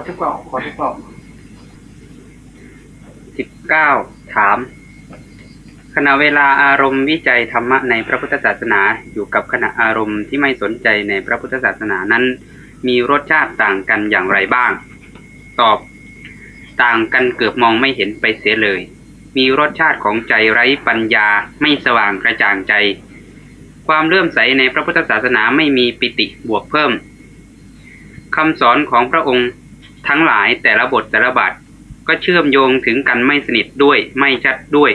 อที่เก้าขอที่เก้าสิบเก้าถาม ขณะเวลาอารมณ์วิจัยธรรมะในพระพุทธศาสนาอยู่กับขณะอารมณ์ที่ไม่สนใจในพระพุทธศาสนานั้น มีรสชาติต่างกันอย่างไรบ้าง ตอบ ต่างกันเกือบมองไม่เห็นไปเสียเลย มีรสชาติของใจไร้ปัญญาไม่สว่างกระจ่างใจ ความเลื่อมใสในพระพุทธศาสนาไม่มีปิติบวกเพิ่มคำสอนของพระองค์ ทั้งหลายแต่ละบทแต่ละบาทก็เชื่อมโยงถึงกันไม่สนิทด้วยไม่ชัดด้วย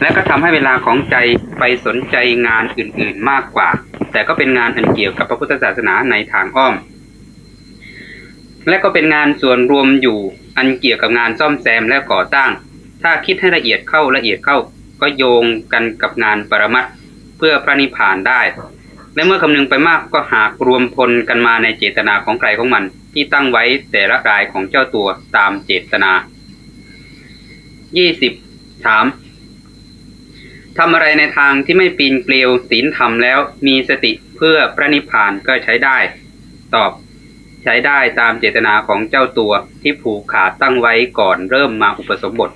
และก็ทำให้เวลาของใจไปสนใจงานอื่นๆมากกว่า แต่ก็เป็นงานอันเกี่ยวกับพระพุทธศาสนาในทางอ้อม และก็เป็นงานส่วนรวมอยู่อันเกี่ยวกับงานซ่อมแซมและก่อสร้างถ้าคิดให้ละเอียดเข้าละเอียดเข้า ก็โยงกันกับงานปรมัตเพื่อพระนิพพานได้ และเมื่อคำนึงไปมากก็หากรวมพลกันมาในเจตนาของใครของมัน ที่ตั้งไว้แต่ละรายของเจ้าตัวตามเจตนายี่สิบถามทำอะไรในทางที่ไม่ปีนเกลียวศีลธรรมแล้วมีสติเพื่อพระนิพพานก็ใช้ได้ ตอบ ใช้ได้ตามเจตนาของเจ้าตัวที่ผูกขาดตั้งไว้ก่อนเริ่มมาอุปสมบท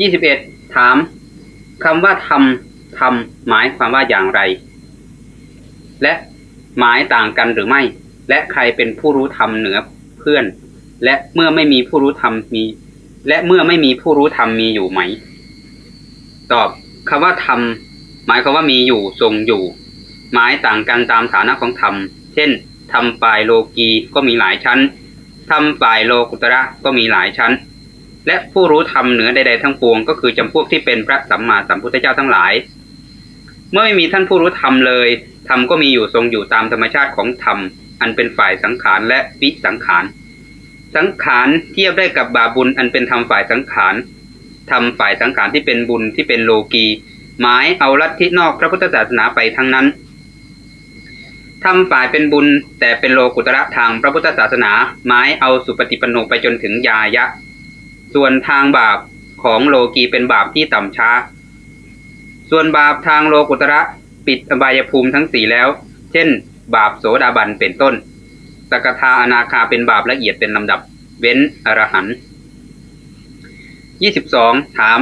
ยี่สิบเอ็ดถามคำว่าทำทำหมายความว่าอย่างไร และหมายต่างกันหรือไม่ และใครเป็นผู้รู้ธรรมเหนือเพื่อน และเมื่อไม่มีผู้รู้ธรรมมี และเมื่อไม่มีผู้รู้ธรรมมีอยู่ไหม ตอบคำว่าธรรมหมายความว่ามีอยู่ทรงอยู่ หมายต่างกันตามฐานะของธรรม เช่นธรรมฝ่ายโลกีก็มีหลายชั้นธรรมฝ่ายโลกุตระก็มีหลายชั้น และผู้รู้ธรรมเหนือใดๆทั้งปวง ก็คือจำพวกที่เป็นพระสัมมาสัมพุทธเจ้าทั้งหลาย เมื่อไม่มีท่านผู้รู้ธรรมเลยธรรมก็มีอยู่ทรงอยู่ตามธรรมชาติของธรรม อันเป็นฝ่ายสังขารและวิสังขาร สังขารเทียบได้กับบาบุญอันเป็นธรรมฝ่ายสังขารธรรมฝ่ายสังขารที่เป็นบุญที่เป็นโลกีหมายเอาลัทธินอกพระพุทธศาสนาไปทั้งนั้นทำฝ่ายเป็นบุญแต่เป็นโลกุตระทางพระพุทธศาสนาหมายเอาสุปฏิปันโนไปจนถึงยายะ ส่วนทางบาปของโลกีเป็นบาปที่ต่ำช้า ส่วนบาปทางโลกุตระปิดอบายภูมิทั้งสี่แล้ว เช่น บาปโสดาบันเป็นต้น สกทาอนาคาเป็นบาปละเอียดเป็นลำดับ เว้นอรหันต์ยี่สิบสองถาม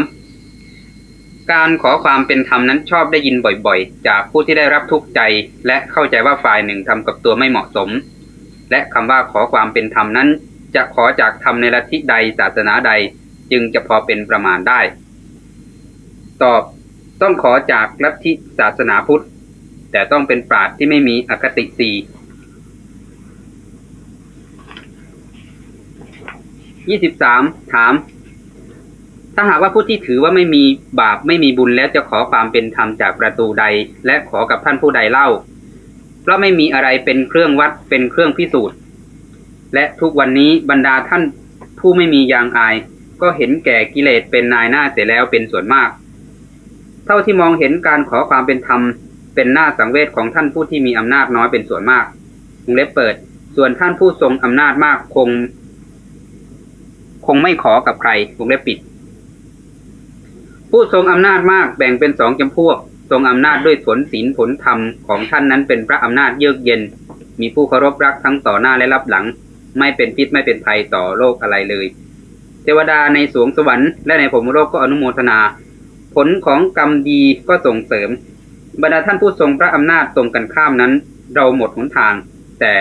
การขอความเป็นธรรมนั้นชอบได้ยินบ่อยๆ จากผู้ที่ได้รับทุกข์ใจ และเข้าใจว่าฝ่ายหนึ่งทำกับตัวไม่เหมาะสม และคำว่าขอความเป็นธรรมนั้น จะขอจากธรรมในลัทธิใดศาสนาใดจึงจะพอเป็นประมาณได้ ตอบต้องขอจากลัทธิศาสนาพุทธ แต่ต้องเป็นปราชญ์ที่ไม่มีอคติสี่ยี่สิบสามถาม ถ้าหากว่าผู้ที่ถือว่าไม่มีบาปไม่มีบุญแล้วจะขอความเป็นธรรมจากประตูใด และขอกับท่านผู้ใดเล่า เพราะไม่มีอะไรเป็นเครื่องวัดเป็นเครื่องพิสูจน์ และทุกวันนี้บรรดาท่านผู้ไม่มียางอาย ก็เห็นแก่กิเลสเป็นนายหน้าเสียแล้วเป็นส่วนมาก เท่าที่มองเห็นการขอความเป็นธรรม เป็นหน้าสังเวชของท่านผู้ที่มีอำนาจน้อยเป็นส่วนมากวงเล็บเปิด ส่วนท่านผู้ทรงอำนาจมากคง คงไม่ขอกับใครวงเล็บปิด ผู้ทรงอำนาจมากแบ่งเป็นสองจำพวก ทรงอำนาจด้วยผลศีลผลธรรมของท่านนั้นเป็นพระอำนาจเยือกเย็น มีผู้เคารพรักทั้งต่อหน้าและรับหลัง ไม่เป็นพิษไม่เป็นภัยต่อโลกอะไรเลย เทวดาในสวงสวรรค์และในผมโลกก็อนุโมทนา ผลของกรรมดีก็ส่งเสริม บรรดาท่านผู้ทรงพระอำนาจตรงกันข้ามนั้น เราหมดหนทาง แต่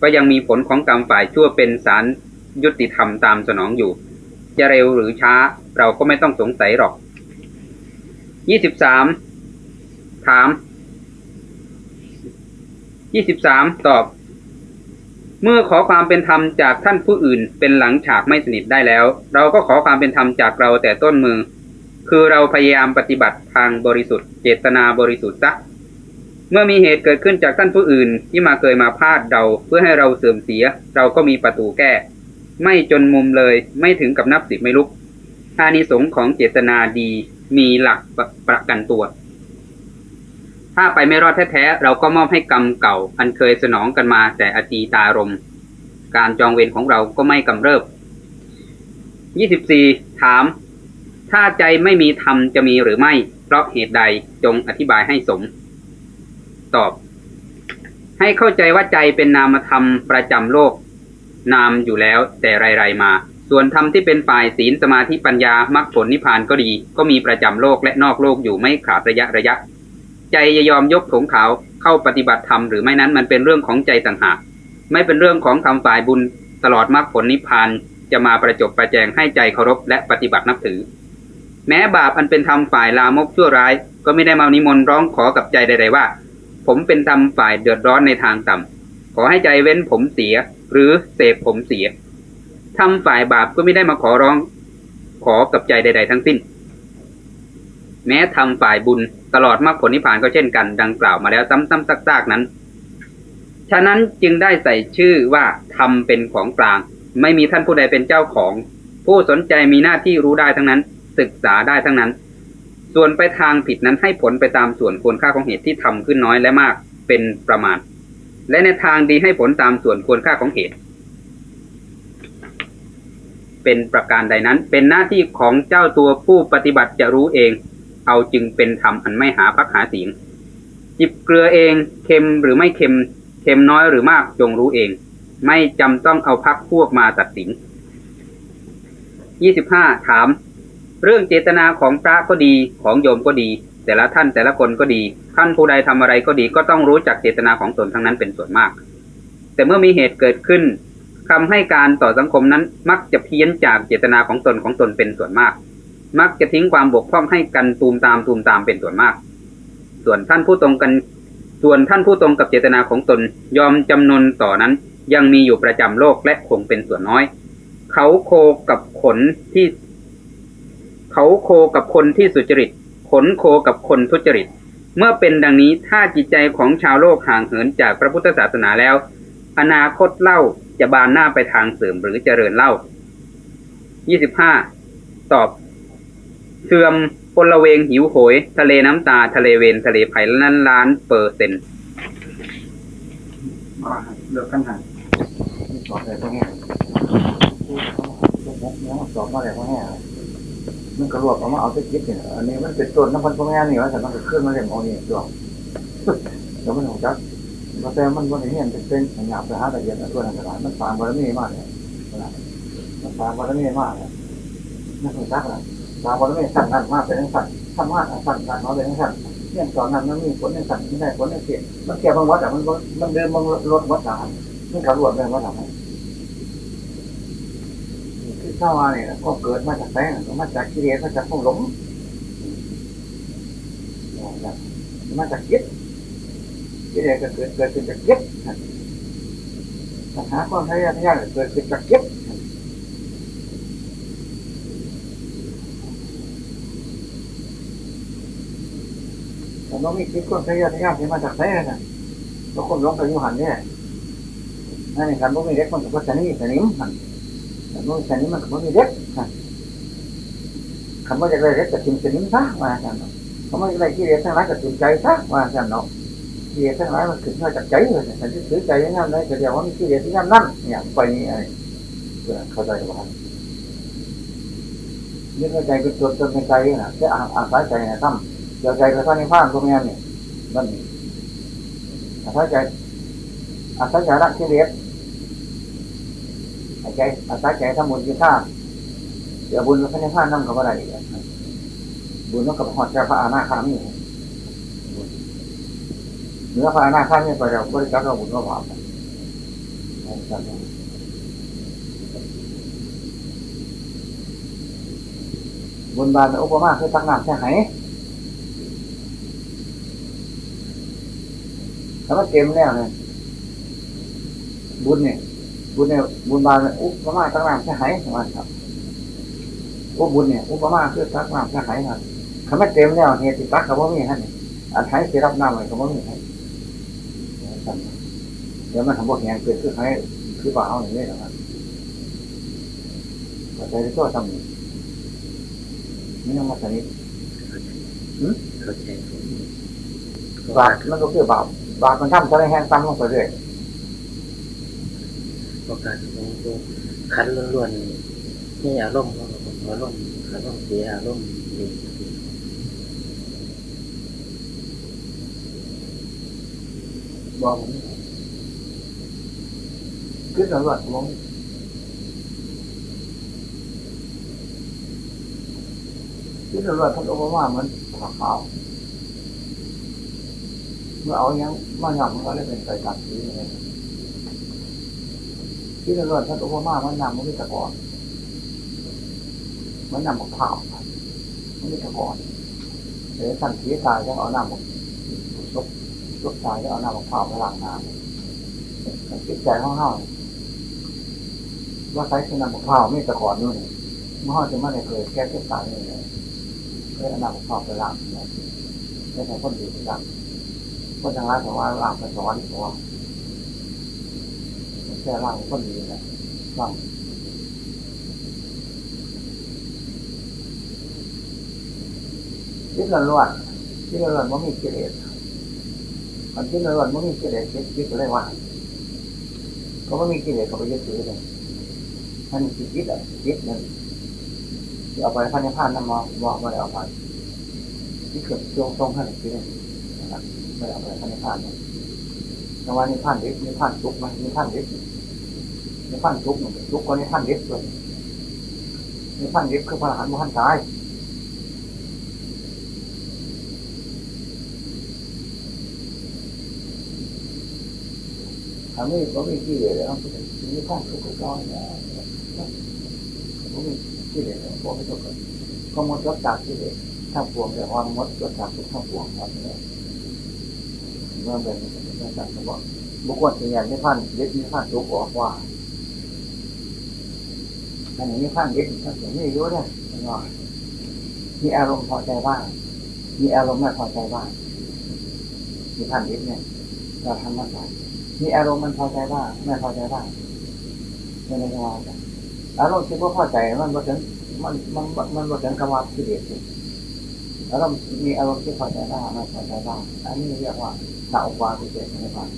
ก็ยังมีผลของกรรมฝ่ายชั่วเป็นสารยุติธรรมตามสนองอยู่ จะเร็วหรือช้าเราก็ไม่ต้องสงสัยหรอกยี่สิบสามถามยี่สิบสามตอบ เมื่อขอความเป็นธรรมจากท่านผู้อื่น เป็นหลังฉากไม่สนิทได้แล้ว เราก็ขอความเป็นธรรมจากเราแต่ต้นมือ คือเราพยายามปฏิบัติทางบริสุทธิ์ เจตนาบริสุทธิ์ซะเมื่อมีเหตุเกิดขึ้นจากท่านผู้อื่นที่มาเกยมาพาดเราเพื่อให้เราเสื่อมเสีย เราก็มีประตูแก้ ไม่จนมุมเลยไม่ถึงกับนับสิบไม่ลุกอานิสงส์ของเจตนาดีมีหลักประประกันตัว ถ้าไปไม่รอดแท้ๆเราก็มอบให้กรรมเก่า อันเคยสนองกันมาแต่อตีตารม การจองเวรของเราก็ไม่กำเริบ 24. ถาม ถ้าใจไม่มีธรรมจะมีหรือไม่ เพราะเหตุใดจงอธิบายให้สม ตอบ ให้เข้าใจว่าใจเป็นนามธรรมประจำโลก นามอยู่แล้วแต่ไรๆมา ส่วนธรรมที่เป็นฝ่ายศีลสมาธิปัญญามรรคผลนิพพานก็ดี ก็มีประจำโลกและนอกโลกอยู่ไม่ขาดระยะระยะ ใจจะยอมยกถงขาวเข้าปฏิบัติธรรมหรือไม่นั้นมันเป็นเรื่องของใจต่างหากไม่เป็นเรื่องของทำฝ่ายบุญตลอดมรรคผลนิพพานจะมาประจบประแจงให้ใจเคารพและปฏิบัตินับถือ แม้บาปอันเป็นธรรมฝ่ายลามกชั่วร้าย ก็ไม่ได้มานิมนต์ร้องขอกับใจใด ๆ ว่า ผมเป็นธรรมฝ่ายเดือดร้อนในทางต่ำขอให้ใจเว้นผมเสีย หรือเสพผมเสียทำฝ่ายบาปก็ไม่ได้มาขอร้อง ขอกับใจใด ๆ ทั้งสิ้น แม้ทำฝ่ายบุญ ตลอดมรรคผลนิพพานก็เช่นกัน ดังกล่าวมาแล้วซ้ำๆซากๆนั้น ฉะนั้นจึงได้ใส่ชื่อว่าธรรมเป็นของกลาง ไม่มีท่านผู้ใดเป็นเจ้าของ ผู้สนใจมีหน้าที่รู้ได้ทั้งนั้น ศึกษาได้ทั้งนั้น ส่วนไปทางผิดนั้นให้ผลไปตามส่วนควรค่าของเหตุที่ทำขึ้นน้อยและมากเป็นประมาณ และในทางดีให้ผลตามส่วนควรค่าของเหตุเป็นประการใดนั้น เป็นหน้าที่ของเจ้าตัวผู้ปฏิบัติจะรู้เอง เอาจึงเป็นธรรมอันไม่หาพักหาเสียงจิบเกลือเองเค็มหรือไม่เค็มเค็มน้อยหรือมากจงรู้เอง ไม่จำต้องเอาพักพวกมาตัดสินยี่สิบห้าถาม เรื่องเจตนาของพระก็ดีของโยมก็ดี แต่ละท่านแต่ละคนก็ดี ท่านผู้ใดทำอะไรก็ดี ก็ต้องรู้จักเจตนาของตนทั้งนั้นเป็นส่วนมาก แต่เมื่อมีเหตุเกิดขึ้นคำให้การต่อสังคมนั้นมักจะเพี้ยนจากเจตนาของตนของตนเป็นส่วนมาก มักจะทิ้งความบกพร่องให้กันตูมตามตูมตามเป็นส่วนมาก ส่วนท่านผู้ตรงกัน ส่วนท่านผู้ตรงกับเจตนาของตนยอมจำนนต่อนั้น ยังมีอยู่ประจำโลกและคงเป็นส่วนน้อย เขาโคกับขนที่ เขาโคกับคนที่สุจริต ขนโคกับคนทุจริต เมื่อเป็นดังนี้ถ้าจิตใจของชาวโลกห่างเหินจากพระพุทธศาสนาแล้ว อนาคตเล่าจะบานหน้าไปทางเสื่อมหรือเจริญเล่า 25 ตอบ เสื่อมพลเวงหิวโหย ทะเลน้ำตา ทะเลเวนทะเลไผ่ล้านล้านเปอร์เซ็นต์เลือกกันหันสอบอะไรพวกนี้เนี่ยสอบอะไรพวกนี้มันกระรวบออกมาเอาตะกี้เนี่ยอันนี้มันเป็นต้นน้ำพันพวกนี้นี่ว่าแต่มันก็ขึ้นมาเรียมเอาเนี่ยตัวเดี๋ยวมันหงจักแต่มันวันนี้เป็นเป็นหยาบไปหาแตะเกียบตัวนั้นกระดาษมันฟางบารมีมากเลยมันฟางบารมีมากเลยนั่นคือจักเลย ฟางบารมีสั่นนั่นมากเป็นสั่นสั่นมากสั่นสั่นน้อยเป็นสั่นเนี่ยตอนนั้นมันมีผลในสั่นไม่ได้ผลในเสียมันเกี่ยวกับวัดแต่มันมันเดินมันลดวัดด่านมันกระรวบเลยว่าทำไมคือเข้ามาเนี่ยก็เกิดมาจากแป้งมาจากกิเลสมาจากความหลงมาจากยึดกิเลสก็เกิดเกิดขึ้นจากยึดปัญหาความทะยานทะยานเกิดขึ้นจากยึด แต่เราไม่คิดความทะยานทะยานที่มาจากแป้งนะก็คนหลงไปยู่หันเนี่ยนั่นเองครับพวกมีเด็กมันก็จะนี่จะนิ่มหันแต่พวกจะนิ่มมันก็มีเด็กคำว่าจะได้เด็กจะกินจะนิ่มซะมาจังเนาะคำว่าจะได้กิเลสทั้งหลายก็กินใจซะมาจังเนาะกิเลสทั้งหลายมันขึ้นมาจากใจเลยแต่ที่ถือใจอย่างนั้นเลยก็เดียวว่ามีกิเลสที่นั่นนั่นเนี่ยไปนี่ไอ้เข้าใจว่านี่เข้าใจเป็นตัวตนในใจนะแค่อาศัยใจนะทำ เดี๋ยวใจก็ท่านในผ้าตรงนี้นี่มันอาศัยใจอาศัยใจรักกิเลสอาศัยอาศัยใจทำบุญกินข้าเดี๋ยวบุญพระนิพพานนั่งกับอะไรบุญต้องกับหอดใจพระอาณาคามีเนื้อพระอาณาคามีไปเราบริจาคเราบุญก็บาปบุญบานอุปมาคือตักน้ำแค่ไหน แล้วก็เต็มแล้วเนี่ยบุญเนี่ยบุญเนี่ยบุญบาลอุปมาตั้งน้ำแค่ไหนมาครับอุบุญเนี่ยอุปมาคือตั้งน้ำแค่ไหนครับคำว่าเต็มแล้วเหตุตักเขาว่ามีฮะเนี่ยอันไทยที่รับน้ำอะไรเขาว่ามีให้เดี๋ยวมันทำพวกแหงเกิดคือใครคือเปล่าอย่างนี้นะครับปัจจัยที่ตัวทำนี่ต้องมาสนิทเข้าใจบาปมันก็คือบาป บาปมันทำจะได้แห้งตั้ำลงไปเรื่อยโอกาสของตัวขันล้วนๆนี่อารมณ์อารมณ์อารมณ์เสียอารมณ์ดีบอกผมคิดหลายวันผมคิดหลายวันท่านองค์ว่ามันขาว มื่อเอายังมาหย่ำมันก็เลยเป็นไก่ตัดสีเลยคิดล้วนๆท่านโอปมามันนำมันไม่ตะกอนมันนำมะพร้ามันไม่ตะกอนเดี๋ยวท่านสีตายจะเอาน้ำมันลบลบตายจะเอาน้ำมะพร้าวมาล้างน้ำคิดใจห้องเฮาว่าใช้คือนำมะพร้าไม่ตะกอนนู่นเมื่อเฮาจะมาในเคยแก้เจ็บตายเลยเคยเอานำมะพร้าวไปล้างเนี่ยไม่ใช่คนดีที่ล้าง คนทางร้านแต่ว่าล้างไปสอนตัวแค่ร่างก็ดีนะร่างคิดละล้วนคิดละล้วนว่ามีกิเลสมันคิดละล้วนว่ามีกิเลสคิดคิดอะไรวะก็ว่ามีกิเลสเขาไปยึดถือเลยมันคิดคิดอะคิดหนึ่งเอาไปพันธุ์พันธุ์น้ำมองบอกมาแล้วเอาไปที่เกิดช่วงตรงขั้นคิดเลยนะครับ ไม่เอาไปพันธุ์พันธุ์แต่ว่านี่พันเด็กนี่พันทุกไหมนี่พันเด็กในพันทุกหนึ่งทุกคนในพันเด็กเลยในพันเด็กคือพระอรหันต์พันตายทำนี้ก็ไมีกี่เลยแล้วมีพันทุกข์ก็เนี่ยก็มีกี่เลยพวกไม่ทุกข์ก็มดรถจากกี่เลยทั้งปวงแต่ว่ามดรถจากทุกทั้งปวงครับเนี่ย เมื่อเป็นเมื่อจากเขาบอกบุคคลส่วนใหญ่ในพันเด็กในพันทุกออกว่าอันนี้ข้างยึดมันถึงไม่รู้เลยมีอารมณ์พอใจบ้างมีอารมณ์ไม่พอใจบ้างมีท่านยึดเนี่ยเราทำมันไปมีอารมณ์มันพอใจบ้างไม่พอใจบ้างไม่ในวาอารมณ์ที่ว่าพอใจมันบ่ถึงมันมันมันบ่ถึงคำว่าที่เด็ด อารมณ์มีอารมณ์ที่พอใจบ้ไม่พอใจบ้อันนี้เรียกว่าหนาอุปาทิเศษในบ้าน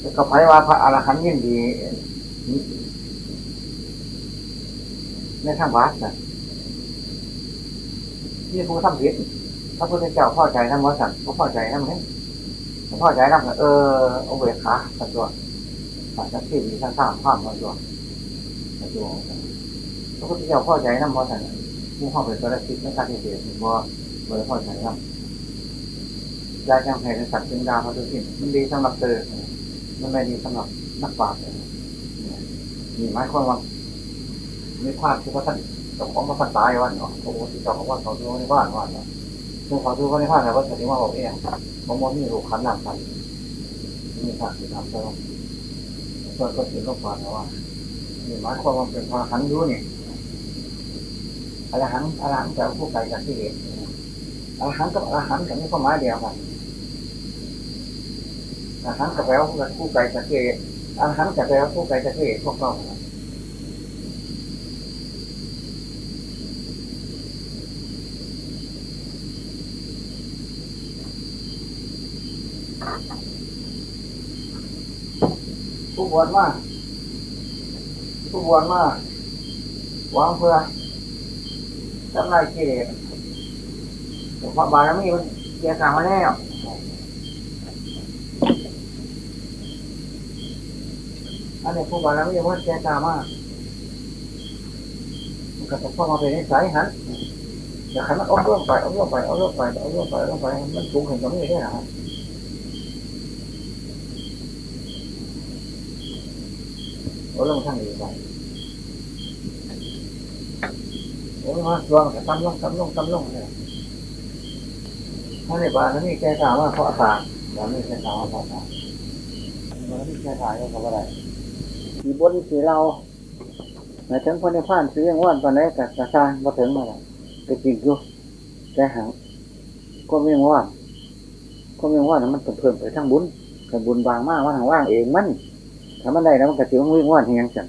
แล้วก็ไพว่าพระอรหันต์ยินดีในทางวัดนะนี่ผู้ทำผิดพระพุทธเจ้าพ่อใจน้ำวัดสั่งพ่อใจน้ำเนี้พ่อใจน้ำเออเอาเวขาสัตัวสัตว์ที่ดีทั้งสามข้ามมาตัวสัตัวพระพุทธเจ้าพ่อใจน้ำวัดสั่งผู้ห้องเป็นตัวละคิดไม่การที่เสียถึงว่า บอร์พ่อใจน้ำยาจังแผ่นสัตว์เป็นดาวพระตุสินมันดีสำหรับเตอมันไม่ดีสำหรับนักปราชญ์มีไม้ข้อวังมีภาพที่ว่าท่านต้องของมาพันตายวันเนาะโอ้โหที่เจ้าของว่าเขาดูในบ้านวันเนาะซึ่งเขาดูเขาในบ้านแต่ว่าถึงว่าบอกเองมอมองนี่รูขันหนักกันมีภาพที่ทำไปว่าส่วนก็ถือก็ฟังว่ามีหมายความว่าเป็นพาหันรู้นี่อรหันอรหันแต่ผู้ไกลจากที่เด็ก อรหันกับอรหันกับนี่ก็หมายเดียวกันอรหันกับแปลว่าผู้ไกลจากที่เด็กอรหันกับแปลว่าผู้ไกลจากที่เด็กพวกเราผู้บวชมากผู้บวชมากหวังเพื่อจำนายกิเลส หลวงพ่อบารมีมันเกียร์กลางมาแล้วอันนี้ผู้บารมีมันเกียร์กลางมากมันก็ต้องเข้ามาเป็นนิสัยฮะอย่าขันมันอ้อมร่วมไปอ้อมร่วมไปอ้อมร่วมไปอ้อมร่วมไปอ้อมร่วมไป มันสูงเห็นตรงนี้ได้หรอโอ้ลงทางนี้ไปโอ้ยมาลองแต่ตั้มลงตั้มลงตั้มลงเลย ถ้าในบ้านนั้นมีแก่กาว่าเพราะอากาศแล้วมีแก่กาว่าเพราะอากาศมันมีแก่กาว่าเพราะอะไรมีบนสีเราในถึงคนในผ่านซื้อยังว่านตอนนี้กับกระชายมาถึงมาแล้วก็จริงอยู่แก่หางก็ไม่ว่านก็ไม่ว่านมันเพิ่มไปทั้งบุญแต่บุญบางมากว่าทางว่างเองมันถ้ามันได้แล้วมันก็ถือว่าวิ่งว่อนที่ยังจัง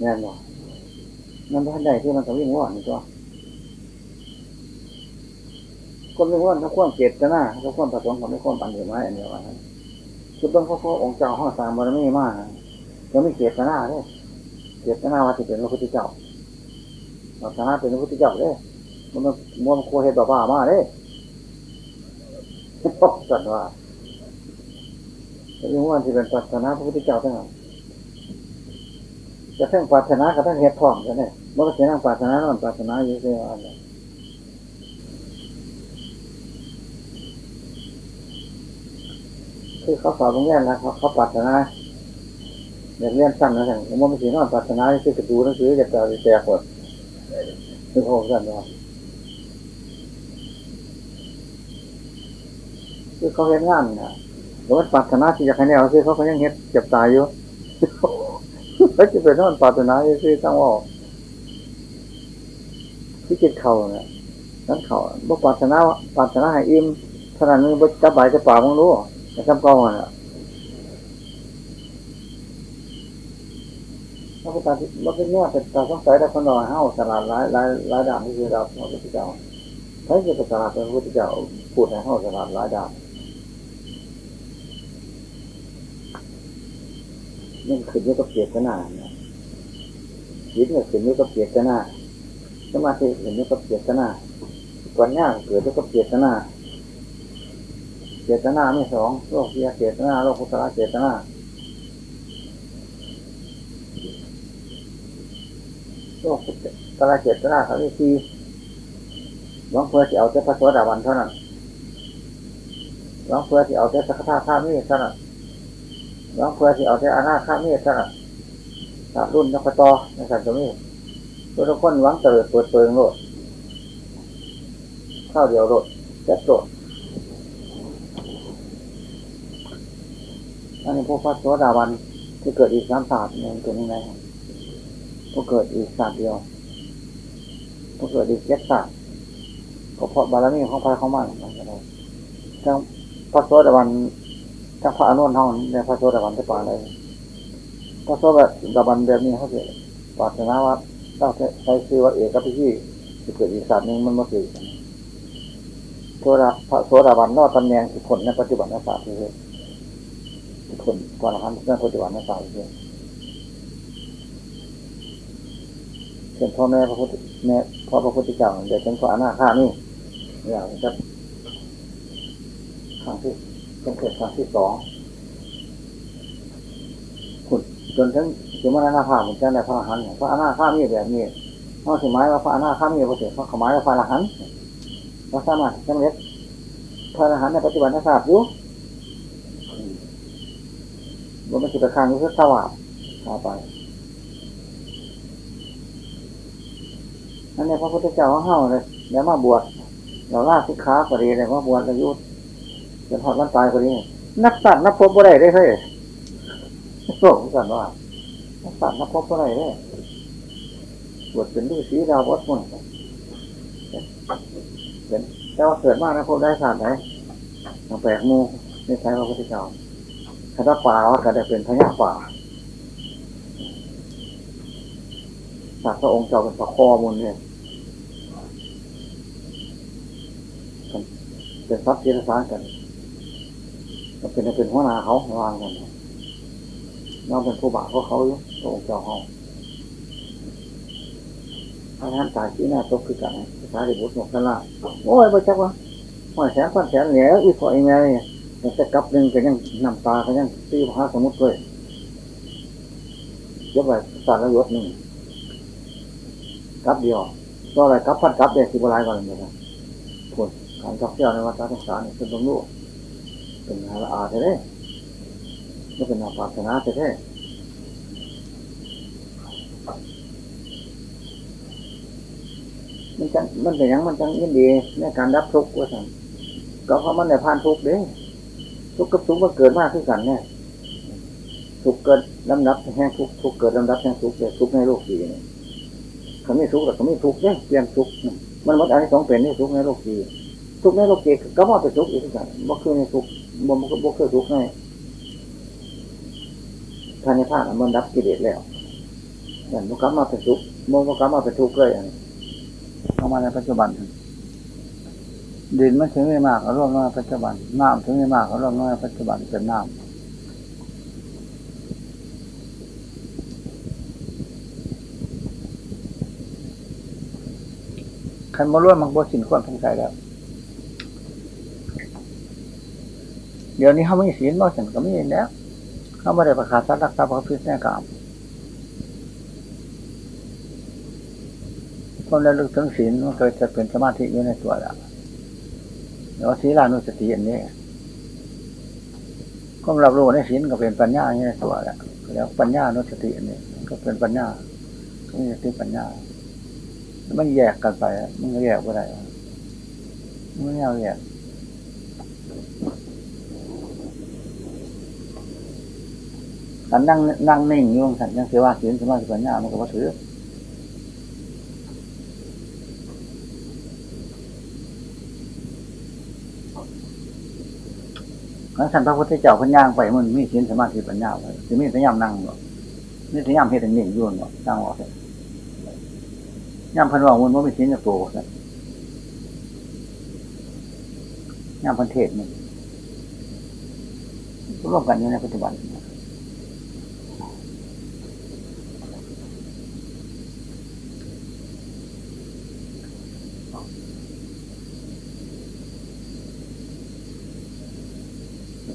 แน่นบ่มันถ้าได้ที่มันก็วิ่งว่อนนี่ก็ คนวิ่งว่อนเขาคว่ำเกตกันนะเขาคว่ำผสมกับไม่คว่ำปันเหนือไม้อันเดียวกันคือต้องเขาองค์เจ้าห้องตามบารมีมากแล้วไม่เกตกันหน้าเลยเกตกันหน้าว่าจะเป็นพระพุทธเจ้าเราชนะเป็นพระพุทธเจ้าเลยมันมันมันโคเห็ดบ้ามาเลยพบกันว่าเรื่องว่าที่เป็นปรารถนาพระพุทธเจ้าทั้งนั้นจะทั้งปรารถนากับทั้งเหตุพร้อมกันเนี่ยเมื่อเสียนั่งปรารถนานอนปรารถนาอยู่เรื่อยอันนี้ คือเขาสอบโรงเรียนแล้วเขาเขาปรารถนาเด็กเรียนสั้นนะท่านผมว่าไม่สีนอนปรารถนาที่จะดูหนังสือจะแปลแปลกดคือโหกันว่าคือเขาเห็นงานนะแต่ว่าปรารถนาที่จะให้แนวคือเขาก็ยังเห็นเจ็บตายอยู่แล้วจะเป็นนอนปรารถนาคือตั้งว่าที่จิตเข่าเนี่ยนั้นเข่าบ่ปรารถนาปรารถนาให้อิ่มขนาดนึงบ่จับใบจะป่ามึงรู้ แต่คำกองอะพระพุทธเจ้าเป็นเนี่ยเป็นกาสงสัยแต่คนหน่อยเฮ้าสลาดร้ายร้ายร้ายด่างที่คือเราพระพุทธเจ้าใครจะเป็นสลาดเป็นพระพุทธเจ้าพูดให้เฮ้าสลาดร้ายด่างนี่ขึ้นอยู่กับเกียรติหน้าเนี่ยยิดเนี่ยขึ้นอยู่กับเกียรติหน้าสมาธิขึ้นอยู่กับเกียรติหน้าก่อนย่าเกิดอยู่กับเกียรติหน้า เจตนาไม่สองโลกเสียเจตนาโลกพุทธะเจตนาโลกพุทธะเจตนาเขาที่สี่หวังเพื่อที่เอาแต่พระสวัสดิวันเท่านั้นหวังเพื่อที่เอาแต่สักขะข้ามีเท่านั้นหวังเพื่อที่เอาแต่อาณาข้ามีเท่านั้นตามรุ่นนักตอในสันตนี้ทุกคนหวังเติดเปิดเปิงโลดข้าวเดียวโลดแจ็คโลด อั นนี้พวกพระโสดาวันที่เกิดอีกสามศาสตร์เนี่ยเกิดยังไงพวกเกิดอีกศาสตร์เดียวพวกเกิดอีกเจ็ดศาสตร์ก็เพราะบารมีของพระเขามากนะครับทั้งพระโสดาวันทั้งพระอนุนเท่านั้นในพระโสดาวันจะป่าอะไรพระโสดาวันแบบนี้เขาเกิดปรารถนาว่าต้องใช้ชื่อว่าเอกพิธีที่เกิดอีกศาสตร์หนึ่งมันมาคือโสดพระโสดาวันนอกตำแหน่งผลในปัจจุบันศาสตร์ที่ คนก่อนนะครับเรื่องปัจจุบันไม่ใส่เลยเช่นพ่อแม่พระพุทธแม่พ่อพระพุทธเจ้าเดี๋ยวเป็นข้ออนาข้านี่อย่างนี้ครับครั้งที่เป็นเกิดครั้งที่สองขุดจนถึงถึงมรณภาพเหมือนกันในพระอรหันต์พระอนาข้ามีแบบนี้นอกจากหมายว่าพระอนาข้ามีพระเถรพระขมายว่าพระอรหันต์เราสามารถจำเล็กพระอรหันต์ในปัจจุบันทราบอยู่ ว่ามันจะไปข้างนี้เพื่อสว่างต่อไปนั่นเนี่ยพระพุทธเจ้าเฮาเลยแล้วมาบวชเราล่าสิกขาพอดีเลยมาบวชอายุจนทอดวันตายพอดีนักสัตว์นักพบบ่ได้ได้เฮ้ยโลกกันว่านักสัตว์นักพบบ่ได้ได้บวชเป็นฤาษีดาววัดมุ่นเป็นแต่ว่าเกิดมากนะพบได้ศาสตร์ไหนแปลกมูในใช้พระพุทธเจ้า ถ้าป่าว่าก็ได้เป็นพญาป่าศาสตร์พระองค์เจ้าเป็นพระคอมุลเนี่ยเป็นทรัพย์เทียสากันก็เป็นเป็นหัวหน้าเขาวางกันน้องเป็นผู้บ่าวเขาเขาอยู่พระองค์เจ้าเขาถ้าท่านตายที่หน้าตกคือกันภาษาดิบุตรหมกกันละโอ้ยไปจักวะห้อยแสนพันแสนเหนียวอีกพออีกไง แต่กับหนึ่งก็ยังน้ำตาก็ยังตีพระสมุทรเลยยกไปสารยศหนึ่งกับเดียวก็อะไรกับพัดกับเดียสิบลายก่อนเลยนะผลการกับเที่ยวในวัดสงสารเป็นตรงนู้เป็นอาละอาแท้ๆไม่เป็นอาปาสนาแท้มันจังมันเป็นยังมันจังยินดีในการรับทุกข์ว่าสั่งก็เพราะมันในผ่านทุกข์เด้ ทุกข์กับทุกข์มันเกิดมากขึ้นกันเนี่ยทุกข์เกิดลำดับแห่งทุกข์ทุกข์เกิดลำดับแห่งทุกข์เลยทุกข์ในโลกดีเนี่ยเขาไม่ทุกข์แต่เขาไม่ทุกข์เนี่ยเปลี่ยนทุกข์มันวัดอะไรสองเป็นนี่ทุกข์ในโลกดีทุกข์ในโลกดีก็ว่าเป็นทุกข์อีกกันบ่คือในทุกข์บ่บ่คือทุกข์ในทานในภาคมันดับกิเลสแล้วแต่มันกลับมาเป็นทุกข์มันกลับมาเป็นทุกข์เลยเอามาในปัจจุบัน ดินมันถึงไม่มากก็ร่วมน้อยปัจจุบันน้ำถึงไม่มากก็ร่วมน้อยปัจจุบันเป็นน้ำใครมาร่วมมันบ่สินควรสงสัยแล้ว เดี๋ยวนี้เขาไม่ศีลบ่สินก็ไม่เห็นแล้วเขาไม่ได้ประกาศรักทรัพระพฤติในกรรมความระลึกถึงศีลมันเกิดจะเป็นสมาธิอยู่ในตัวแล้ว แล้วศีลานุสติอันนี้ความรับรู้ในศีลก็เป็นปัญญาอยู่ในตัวแล้วแล้วปัญญานุสติอันนี้ก็เป็นปัญญาก็มีสติปัญญา มันแยกกันไป มันแยกอะไรมันไม่เอาแยกขันนั่งนั่งนิ่งยุ่งสันยังเสียว่าศีลสมาธิปัญญามันก็ว่าถือ ขันสันพระพุทธเจ้าพันย่างไปมันมีศีลสมาธิปัญญาไปจะมีสัญญามนั่งหรอกมีสัญญามเฮ็ดอันนิ่งยุ่นหรอกนั่งออกเลยยามพันว่ามันว่ามีศีลจะโตสันยามพันเทศมันร่วมกันอยู่ในปัจจุบัน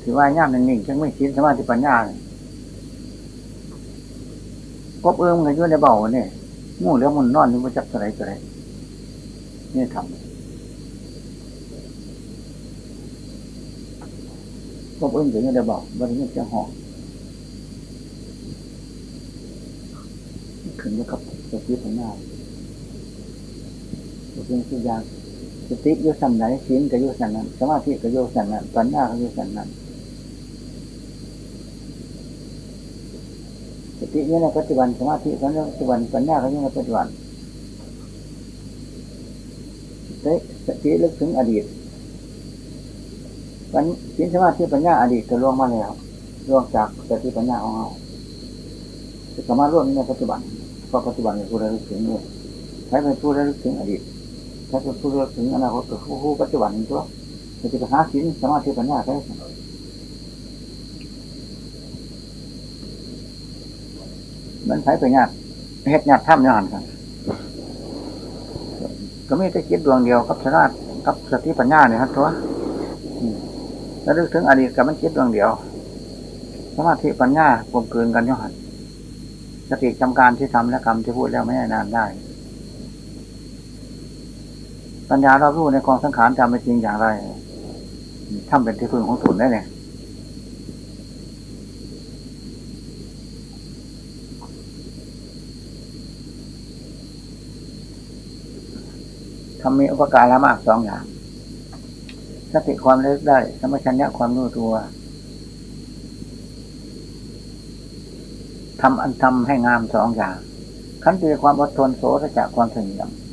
ถือว่าย่ามนิ่งๆจังไม่ชินสมาธิปัญญาเนี่ยกบเอื้อมกันยู่ในเบาเนี่ยงูเหลือมันนอนอยู่มาจับอะไรอะไรนี่ทำกบเอื้อมกันยู่ในเบาบริเวณจะหอกขึ้นอยู่กับสติปัญญาเป็นทุกอย่างสติโยสันไหนศีลก็โยสันนั้นสมาธิก็โยสันนั้นปัญญาก็โยสันนั้น ติยู่ในปัจจุบันสมาธิก็ในปัจจุบันปัญญาก็อยู่ในปัจจุบันสติสติลึกถึงอดีตปัญศีลสมาธิปัญญาอดีตก็ล่วงมาแล้วล่วงจากสติปัญญาของเราสามารถร่วมในปัจจุบันเพราะปัจจุบันเป็นผู้ระลึกถึงเนี่ยใช้เป็นผู้ระลึกถึงอดีตถ้าจะพูดถึงอนาคตก็ผู้ปัจจุบันนี่ตัวจะไปหาศีลสมาธิปัญญาได้ มันใช้ไปยากเฮ็ดยากท่ามยานกันก็ไม่ได้คิดดวงเดียวกับชนะกับสติปัญญาเนี่ยครับตัวแล้วนึกถึงอดีตกับมันคิดดวงเดียวสมาธิปัญญากลมกลืนกันย่หันสติจำการที่ทำและกรรมที่พูดแล้วไม่นานได้ ปัญญาเรารู้ในกองสังขารจำเป็นจริงอย่างไรทำเป็นที่พึ่งของตนได้เนี่ย ทำมีอุปการละมากสองอย่างสติความเล็กได้สมชัญญะความรู้ตัวทำอันทำให้งามสองอย่าง ขันติความอดทนโสรจากความถึงยำ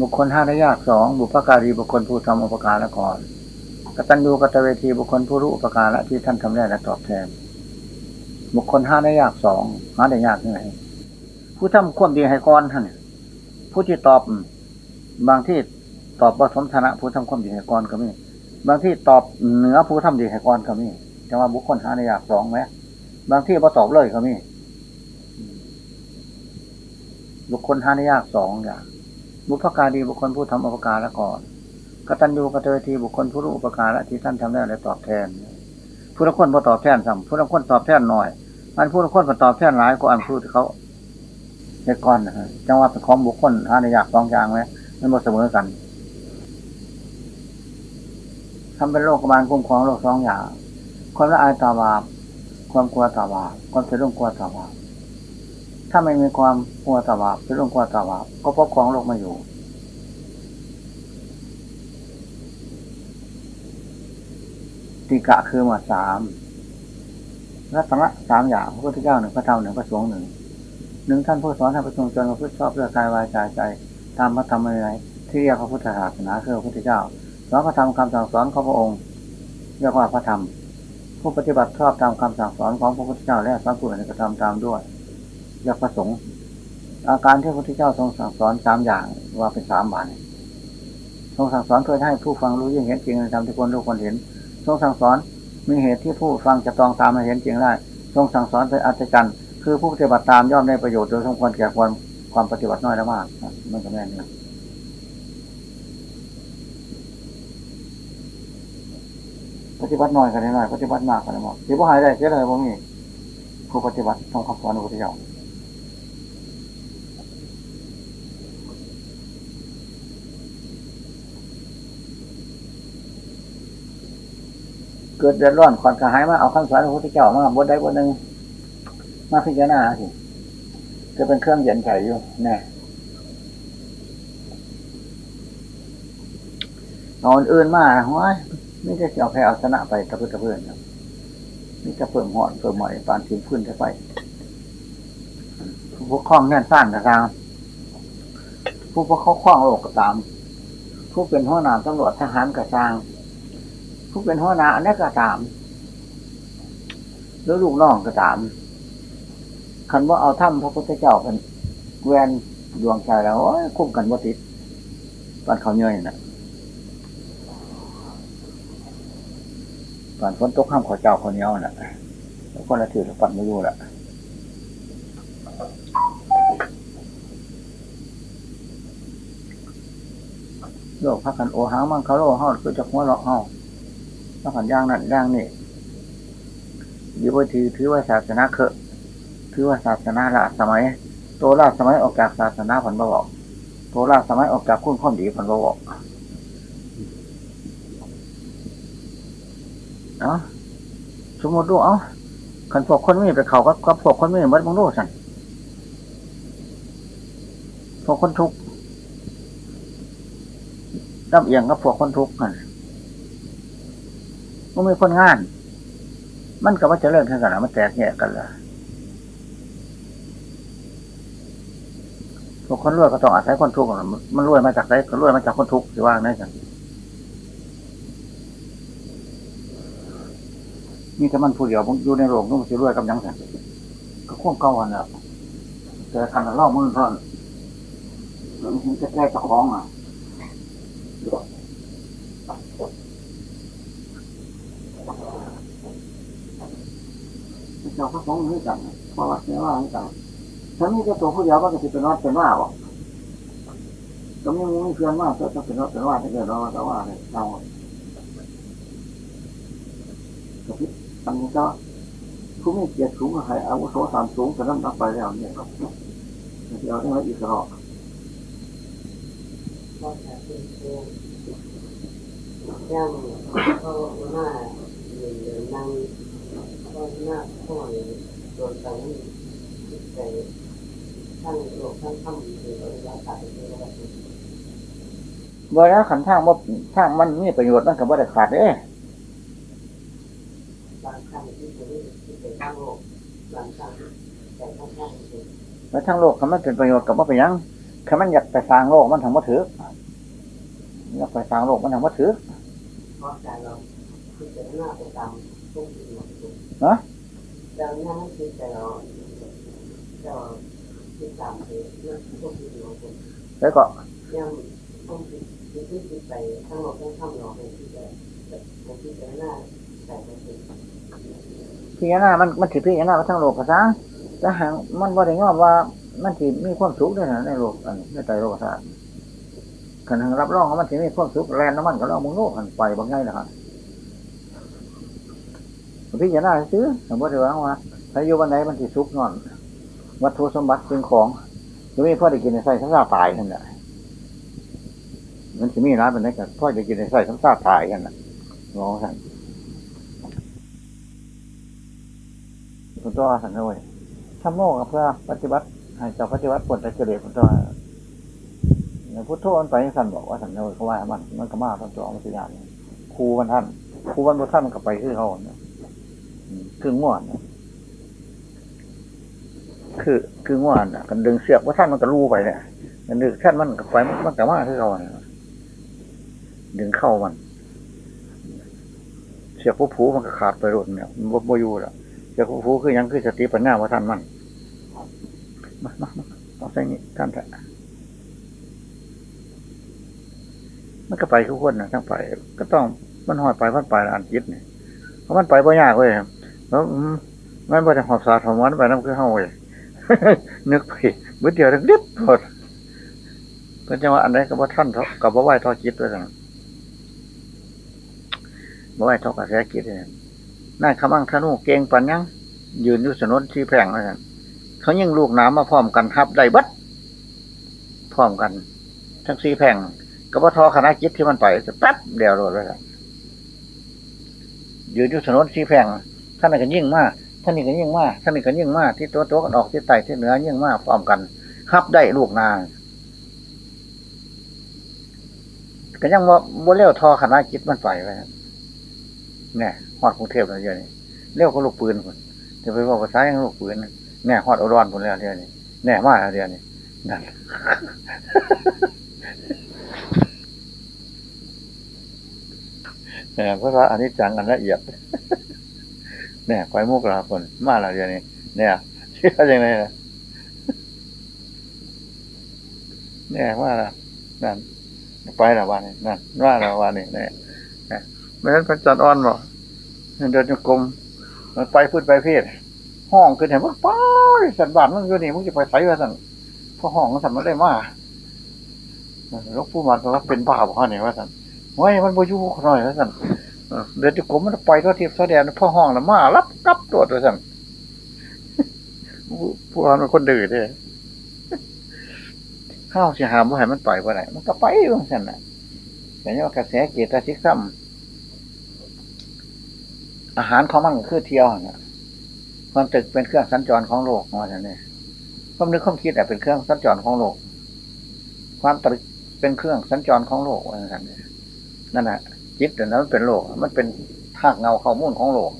บุคคลห้าได้ยากสองบุพการีบุคคลผู้ทำอุปการละก่อนกตัญญูกตเวทีบุคคลผู้รู้อุปการละที่ท่านทำได้และตอบแทน บุคคลห้าได้ยากสองหาได้ยากยังไงผู้ทำควมดีให้ก่อนท่านผู้ที่ตอบบางที่ตอบผสมฐานะผู้ทำความดีให้ก่อนก็มีบางที่ตอบเหนือผู้ทำดีให้ก่อนก็มีจะว่าบุคคลห้าได้ยากสองไหมบางที่พอตอบเลยก็มีบุคคลห้าได้ยากสองอย่างบุพการดีบุคคลผู้ทำอุปการละก่อนกตัญญูกตเวทีบุคคลผู้รู้อุปการละที่ท่านทำได้และตอบแทน ผู้ละคนพอตอบแทนซ้ำผู้ละคนตอบแทนหน่อยอันผู้ละคนพอตอบแทนหลายก็อันผู้ที่เขาเด็กก้อนจังหว่าเป็นของบุคคลหาในอยากสองอย่างไหมมันหมดเสมอกันทำเป็นโลกประมาณคุ้มครองโลกสองอย่างความละอายตาบาปความกลัวตาบาปความเสียรุ่งกลัวตาบาปถ้าไม่มีความกลัวตาบาปเสียรุ่งกลัวตาบาปก็พบครองโลกมาอยู่ ติกะคือหมวดสามรัตนะสามอย่างพระพุทธเจ้าหนึ่งพระธรรมหนึ่งพระสงฆ์หนึ่งหนึ่งท่านผู้สอนท่านประชุมจนมาพุทธชอบเพื่อกายวายใจใจตามพระธรรมอะไรที่เรียกพระพุทธศาสนาคือพระพุทธเจ้าสอนพระธรรมคำสั่งสอนของพระองค์เรียกว่าพระธรรม ผู้ปฏิบัติชอบตามคำสั่งสอนของพระพุทธเจ้าและสอนผู้อื่นกระทำตามด้วยเรียกพระสงฆ์อาการที่พระพุทธเจ้าทรงสั่งสอนสามอย่างว่าเป็นสามบานทรงสั่งสอนเพื่อให้ผู้ฟังรู้ยิ่งเห็นจริงในธรรมที่คนรู้คนเห็น ทรงสั่งสอน มีเหตุที่ผู้ฟังจะตองตามมาเห็นจริงได้ ทรงสั่งสอนเป็นอัศจรรย์ คือผู้ปฏิบัติตามย่อมได้ประโยชน์โดยสมควรแก่ความความปฏิบัติน้อยและมากมันก็แม่นี่ปฏิบัติน้อยกันได้น้อยปฏิบัติมากกันได้มากที่บ่หายได้เสียเลยบ่มีผู้ปฏิบัติต้องคำสอนของพระพุทธเจ้า เกิดเดือดร้อนขอนกระหายมาเอาคำสอนของพระพุทธเจ้ามาบนใดบนหนึ่งมาพิจารณาสิจะเป็นเครื่องเย็นใจอยู่แน่เอาอันอื่นมาห้อยไม่ได้เอาแพ้เอาชนะไปตะพื้นตะเพื่อนครับนี่จะเพิ่มหอดเพิ่มหมอยปานทิ้งพื้นจะไปผู้ปกครองแน่นสั้นก็ตามผู้ปกครองโลกก็ตาม ผู้เป็นหัวหน้าตำรวจทหารก็ตาม ผู้เป็นหัวหน้าอันนี้ก็ตาม หรือลูกน้องก็ตามคันว่าเอาถ้ำพระพุทธเจ้าเป็นแวนดวงใจแล้วคุ้มกันว่าติดตอนเขาเงยน่ะตอนฝนตกข้ามขอเจ้าคนเนี้ยน่ะแล้วคนละถือแล้วปัดไม่รู้ละโลกพักกันโอหังมังคาโลเฮาคือจะหัวเราะเฮา พักกันย่างนั่นย่างนี่ดีว่าถือถือว่าศาสนาเคอะถือว่าศาสนาละสมัยโตละสมัยออกจากศาสนาผลบบอกโตละสมัยออกจากคุณข้อมดีผลบบอกเนาะสมมติดูเอาขันพวกคนไม่ไปเขาก็กับพวกคนไม่เหมือนบางโลกสันพวกคนทุกข์รับเอียงกับพวกคนทุกข์กัน มันมีคนงาน มันก็ว่าจะเริ่มกันนะมันแตกแยกกันละพวกคนรวยก็ต้องอาศัยคนทุกข์มันรวยมาจากไหนก็รวยมาจากคนทุกข์ที่ว่างได้กันมีแต่มันผู้เดียวอยู่ในโรงนู้นมันจะรวยกับยังไงก็ควบเก่าวันแล้วแต่คันเล่ามือเท่านั้นมันจะแก้เจ้าของอะ เจ้าข้าของให้จังเพระว่าเสียว่าให้จังถ้ามีแต่ตัวผู้เดียวมันก็จะเป็นวัดเป็นว่าบอกก็ไม่มีเพื่อนว่าก็จะเป็นวัดเป็นว่าถ้าเกิดเราแต่ว่าเนี่ยเราก็พิตั้งก็ผู้มีเกียรติสูงก็ให้อาวุโสสามสูงแต่นั้นรับไปแล้วเนี่ยครับเดี๋ยวได้มาอีกรอบก็จะย่างเขาหน้าหนึ่งนั่ง ก็หน้าพ่อโดนไปนี่ใจทั้งโลกทั้งถ้ำหรือระยะตายเป็นระดับเวลาขันทางว่าทางมันมีประโยชน์มันกับว่าได้ขาดเด้บางครั้งที่จะได้ที่เป็นข้างโลกบางครั้งแต่ข้างข้างคือแล้วทางโลกคำมันเป็นประโยชน์กับว่าไปยังคำมันอยากไปสร้างโลกมันทำว่าถืออยากไปสร้างโลกมันทำว่าถือเพราะใจเราคือจะหน้าไปตามทุกสิ่งทุก นะดังนั้นคือแต่เราเราติดตามคือเรื่องทุกสิ่งทุกแล้วก็ยังต้องคิดคิดคิดไปทั้งหมดทั้งทำหลอกในที่จะในที่จะหน้าแต่ในสิ่งพี่นามันมันถือพี่นามาทั้งโลกภาษาแต่หางมันบ่ได้ยอมว่ามันถือมีความสุขด้วยนะในโลกอันในใจโลกภาษาขันทางรับรองว่ามันถือมีความสุขแลนน้ำมันก็ลองมึงโลกหันไปบางไงนะครับ พี่นาซื้อสมมติว่าว่าถ้าอยู่วันไหนมันถืสุขนอน วัตถุสมบัติสิ่งของจะมีพ่อได้กินในไส้ทั้งซาตายกันแหละมันจะมีร้านเป็นไหนกันพ่อจะกินในไส้ทั้งซาตายกันนะงองสั่นคุณตัวสั่นเลยทำโลกเพื่อปฏิบัติให้เจ้าปฏิบัติผลแต่เจริญคุณตัวอย่างพุทโธมันไปสั่นบอกว่าสั่นเลยเขาว่ามันมันก็มาทั้งตัวมันสิยานครูมันท่านครูวันบท่านมันก็ไปคือเขาเนี่ย คือง่วนคือคือง่วนะกันดึงเสือกว่าท่านมันก็รู้ไปเนี่ยมันดึงท่านมันก็ไปมันมันก็มาที่เราเนี่ยดึงเข้ามัน เสือกผู้ผูมันก็ขาดไปรดเนี่ยมันบ่อยู่แล้วเสือกผู้ผูคือยังคือสติปัญญาว่าท่านมันมามาเอาใส่นี่ท่านแหละมันก็ไปทุกคนนะทั้งไป ก็ต้องมันหอดไปมันไปอันจิตเนี่ยเพราะมันไปบ่ยากเว้ย แล้วมันบ่ได้หอบสาหอบมันไปน้ำคือเฮาเว้ยนึกไปเมื่อเดียวเรียบหมดเพื่อนจะว่าอันไหนกับว่าท่านทกับว่าไหวท่าจิตด้วยกันบ่ไว้ทอกกระแสจิตเลยนายขมังธนูเก่งปันยังยืนอยู่สนนที่แพร่งนั่นเขายิ่งลูกน้ำมาพร้อมกันทับได้บัดพร้อมกัน ทั้งสี่แพร่งก็บ่ทอคณะจิตที่มันไปแป๊บเดียวโดดเลยยืนอยู่สนนที่แพร่งานนี่ก็ยิ่งมากท่านนี่ก็ยิ่งมากท่านนี่ก็ยิ่งมากที่ตัวตัวกันออกที่ไตที่เหนือยิ่งมากพร้อมกันทับได้ลูกนาก็ยังว่าบ่เลี้ยวทอคณะจิตมันไปไปเนี่ยฮอดกรุงเทพแล้วเดี๋ยวนี้เลี้ยวก็ลูกปืนคนจะไปบอกภาษาอย่างลูกปืนเนี่ยฮอดอุดรคนแล้วเดี๋ยวนี้แน่มากแล้วเดี๋ยวนี้นั่นเนี่ยเพราะว่าอันนี้จังอันละเอียด เนี่ยไฟมุกลาคนมาแล้วเดี๋ยวนี้เนี่ยเชื่อยังไงนะเนี่ยว่าละนั่นไปล้ววันนี้นั่นว่าล้ววันนี้เนี่ยไม่งั้นพระจันทร์อ่อนบอกเดินจงกรมมันไปพูดไปเพศห้องขึ้นเห็นว่าป้ายสันบาทมันอยู่นี่มึงจะไปใส่ว่าสันพอห้องสันมันได้มาลูกผู้มันว่าเป็นบ้าบอกเขาเนี่ยว่าสั่นไว้มันบูยุหน่อยว่าสั่น เดินจงกมมันไปก็ทิพย์แสดงพ่อห้องน่ะมารับรับตัวว่าสันผู้มันคนดื้อเลยข้าวเสียหามว่าให้มันไปว่าไหนมันก็ไปว่าสันน่ะแต่เนี่ยกระแสเกียรติสิกรรมอาหารของมันคือเที่ยวนะความตึกเป็นเครื่องสัญจรของโลกว่าอย่างนี้ความนึกความคิดเป็นเครื่องสัญจรของโลก ความตรึกเป็นเครื่องสัญจรของโลกว่าอย่างนี้นั่นแหละ จิตแต่นั้นเป็นโลก มันเป็นทากเงาข้อมูลของโลก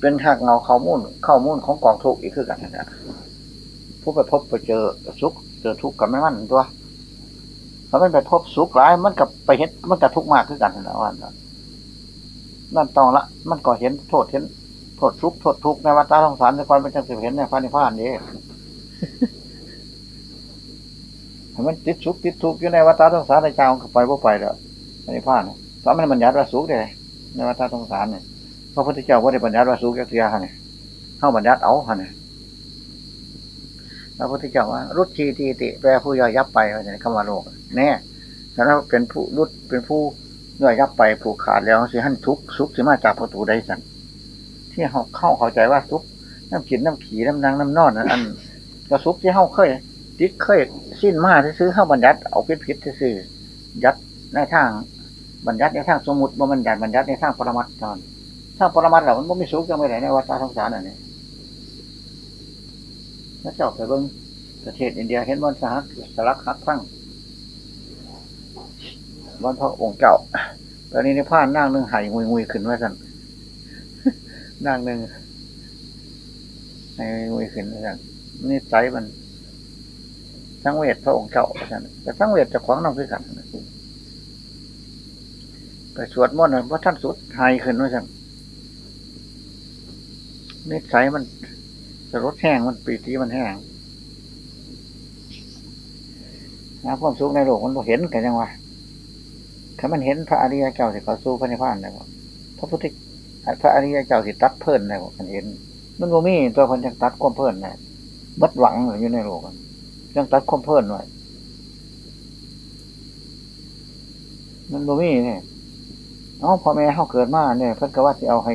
เป็นทากเงาข้อมูลข้อมูลของกองทุกข์อีกคือกันนะผู้ไปพบไปเจอสุขเจอทุกข์กับไม่มั่นตัวถ้ามันไปพบสุขร้ายมันกับไปเห็นมันกับทุกข์มากคือกันนะว่านั่นตองละ มันก็เห็นโทษเห็นโทษทุกโทษทุกข์ในวัฏสงสารในความเป็นจังสิเห็นในพระนิพพานนี้มันติดสุขติดทุกข์อยู่ในวัฏสงสารในเจ้าไปบ่ไปแล้วพระนิพพาน ตอนมันบัญญัติว่าสุขเลยในวัฏสงสารเนี่ยพระพุทธเจ้าว่าได้บัญญัติว่าสุขยักษ์ยาเนี่ยเข้าบัญญัติเอาเนี่ยพระพุทธเจ้าว่า รุชีตีติแปลผู้ย่อยยับไปว่าจะคำว่าโลกแน่แ้วเป็นผู้รุดเป็นผู้ย่อยยับไปผูกขาดแล้วสิหันทุกสุขสิมาจากประตูใดสันที่เขาเข้าเข้าใจว่าทุกน้ำกินน้ำขี่น้ำนางน้ำนอนนั้นอันกระสุกที่เข้าเคยติดเคยสิ้นมาที่ซื้อเข้าบรรยัติเอาพิษพิษที่ซื้อยัดในทาง บรรยัติในทางสมุติบรรยัติบรรยัติในทางปรมัตถ์ตอนทางปรมัตถ์เรามันไม่สุขจะไม่ไหนในวัฏสงสารอันนี้แล้วเจ้าไปเบิ้งประเทศอินเดียเห็นวันสหัสสลักฮักทั้งวันพระองค์เจ้าตอนนี้ในผ้านั่งหนึ่งหายงุยงุยขึ้นว่าสั่นนั่งหนึ่งหายงุยขึ้นว่าสั่นนี่ใจมันทั้งเวทพระองค์เจ้าสั่นแต่ทั้งเวทจะขวางน้องคือกัน ไปสวดมนต์เพราะท่านสุดหายขึ้นว่าสั่นนิสัยมันจะรถแห้งมันปีติมันแห้งนะความสุขในโลกมันเห็นกันยังวะถ้ามันเห็นพระอริยเจ้าสิเขาสู้พระนิพพานได้บ่พระพุทธพระอริยเจ้าสิตัดเพิ่นได้บ่มันเห็น มันโมมี่ตัวคนยังตัดความเพิ่นได้บัดหวังอยู่ในโลกยังตัดความเพิ่นไว้มันโมมี่เนี่ย เอ้าพ่อแม่เขาเกิดมาเนี่ยเพิ่นก็ว่าจะเอาให้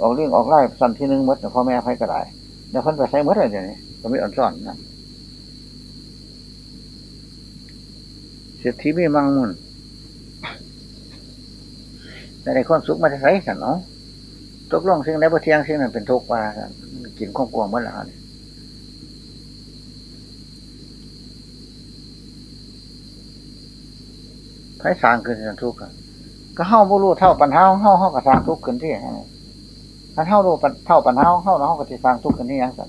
ออกเรื่องออกไล่สั่นที่หนึ่งมดพ่อแม่ให้ก็ได้แล้วเพิ่นไปใช้มดอะไรอย่างนี้ก็ไม่อ่อนซ้อนนะเศรษฐีมีมังมุนแต่ในความสุขมาจะใช้สันเนาะตกลงสิ่งใดบ่เที่ยงสิ่งนั้นเป็นทุกข์ว่ากินความกลัวเมื่อไหร่ไพ่สางขึ้นสันทุกข์ ก็เฮ้าบุรุษเท่าปัญหาเฮ้าเฮ้ากระสางทุกข์ขึ้นที่ถ้าเท่ารู้เท่าปัญหาเฮ้าเฮ้ากระสางทุกข์ขึ้นที่ยังสัน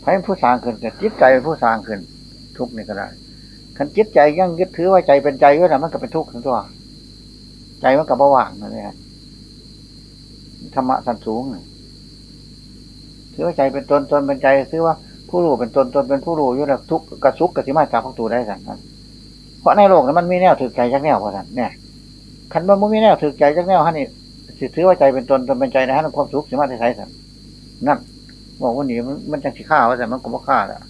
ไพ่ผู้สร้างขึ้นแต่จิตใจผู้สร้างขึ้น ทุกข์นี่ก็ได้ขันจิตใจยังยึดถือว่าใจเป็นใจก็แล้วมันก็เป็นทุกข์ทั้งตัว ใจมันก็บว่างนั่นเองธรรมะสันสูงถือว่าใจเป็นตนตนเป็นใจถือว่า ผู้รู้เป็นตนตนเป็นผู้รู้อยู่แล้วทุกกระซุกกระสิมาจากพักตูได้สั่นเพราะในโลกนั้นมันมีแนวถือใจจักแนวพอสั่นเนี่ยขันมันไม่มีแนวถือใจจักแนวฮะนี่ถือว่าใจเป็นตนตนเป็นใจนะฮะความสุขสิมาที่ใช้สั่นนั่นบอกว่านี่มันจังสิฆ่าว่าแต่มันก็บ่ฆ่าแล้ว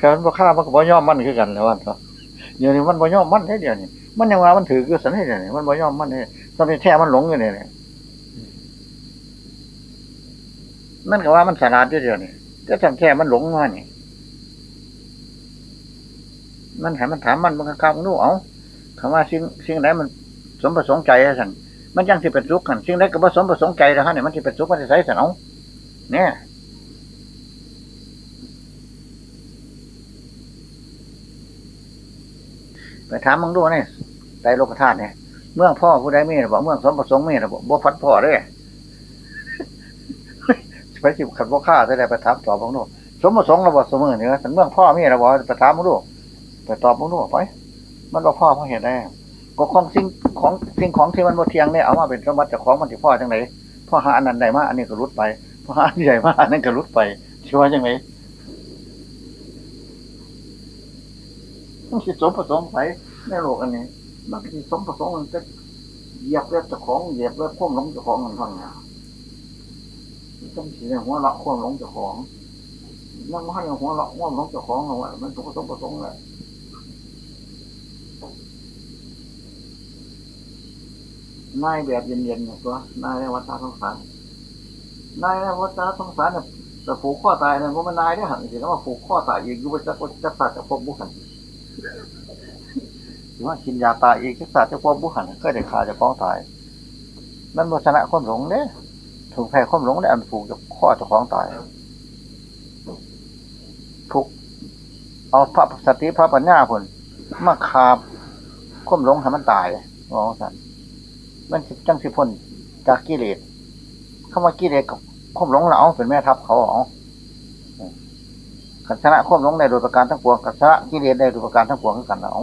การบ่ฆ่ามันก็บ่ยอมมันคือกันแล้วว่าเนาะเดี๋ยวนี้มันบ่ยอมมันได้เดียวนี้มันยังว่ามันถือคือสันให้เดียวนี้มันบ่ยอมมันนี่ตอนนี้แท้มันหลงอยู่เนี่ยนี่ มันก็ว่ามันสลาดอยู่เดียวนี้ก็ทำแท้มันหลงมานี่ มันให้มันถามมันมันก็คำนู้เอาคำว่าสิ่งสิ่งไหนมันสมประสงค์ใจอะสั่นมันยังสิเป็นสุขกันสิ่งไหนก็บ่สมประสงค์ใจแล้วฮะเนี่ยมันสิเป็นสุขมันสิใส่สันเอาเนี่ยไปถามมึงดูนี่ไตโลกธาตุเนี่ยเมื่อพ่อผู้ใดมีระบอกเมื่อสมประสงค์มีระบอกบ่ฟัดพ่อเด้ ไปสิขัดบ่ฆ่าจะได้ไปถามตอบมึงดูสมประสงค์ระบอกสมือเนี่ยสันเมืองพ่อมีระบอกไปถามมึงดูไปตอบมึงดูไป มันบ่พ่อเพราะเหตุใดก็ของสิ่งของสิ่งของที่มันบ่เที่ยงเนี่ยเอามาเป็นสมบัติจากของมันที่พ่อจังไหนพ่อหาอันนั้นใดมาอันนี้ก็รุดไปพ่อหาอันใหญ่มาอันนั้นก็รุดไปชื่อว่าจังไหนมันสิสมประสงค์ไปในโลกอันนี้บางทีสมประสงค์มันจะเหยียบเล็บเจ้าของเหยียบเล็บข่มหลงเจ้าของมันทั้งนั้น ต้องสีหัวเราะข่มหลงเจ้าของนั่งมาให้หัวเราะข่มหลงเจ้าของเอาไว้มันถูกสมประสงค์เลยนายแบบเย็นๆเนี่ยตัวนายในวัฏสงสารนายในวัฏสงสารเนี่ยแต่ผูกข้อตายเนี่ยเพราะมันนายได้หันสิแล้วว่าผูกข้อตายอีกอยู่บนจักรจักรสัตว์จะพบบุคคลหรือว่ากินยาตายอีกที่ศาสตร์จะพบบุหันก็ได้ขาจะฟ้องตาย มันบชนะความหลงเนี่ย ถูกแพ้ความหลงได้อันผูกจะข้อเจะฟ้องตายผูกเอาพระสติพระปัญญาผลมาคาบความหลงให้มันตายมองสันมันสิจังสิพ้นจากกิเลสเข้ามากิเลสกับความหลงเราเป็นแม่ทัพเขาเอาขันชนะความหลงในโดยประการทั้งปวงขันชนะกิเลสในโดยประการทั้งปวงกันเอา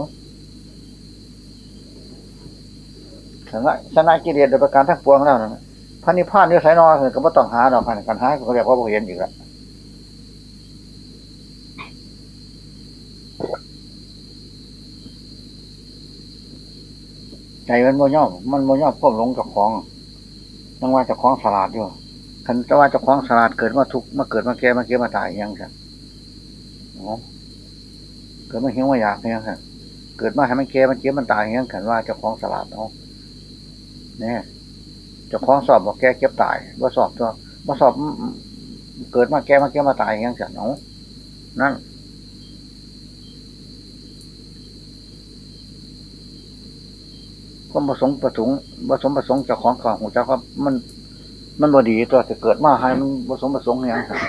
ถึงว่าชนะกิเลสโดยประการทั้งปวงแล้วนะ พระนิพพานนี่ไสนอก็ไม่ต้องหาดอกพันกันหาก็เรียกว่าบ่เห็นอีกแล้วใจมันโมย่อมมันโมย่อมควบหลงจ้าของยังว่าจ้าของสลาดอยู่คันจะว่าจ้าของสลาดเกิดมาทุกมาเกิดมาแก่มาเก็บมาตายยังใช่เกิดมาเหี่ยวมาอยากเนี่ยค่ะเกิดมาให้มันแก่มันเก็บมันตายยังขันว่าจ้าของสลาดเนาะเนี่ย เจ้าของสอบบอกแกเก็บตายว่าสอบตัวว่าสอบเกิดมาแกมาแกมาตายยังสันเอานั่นความประสงค์ประสงค์ประสงค์ประสงค์เจ้าของของหัวเจ้าก็มันมันบดีตัวจะเกิดมาให้มันประสงค์ประสงค์ยังสัน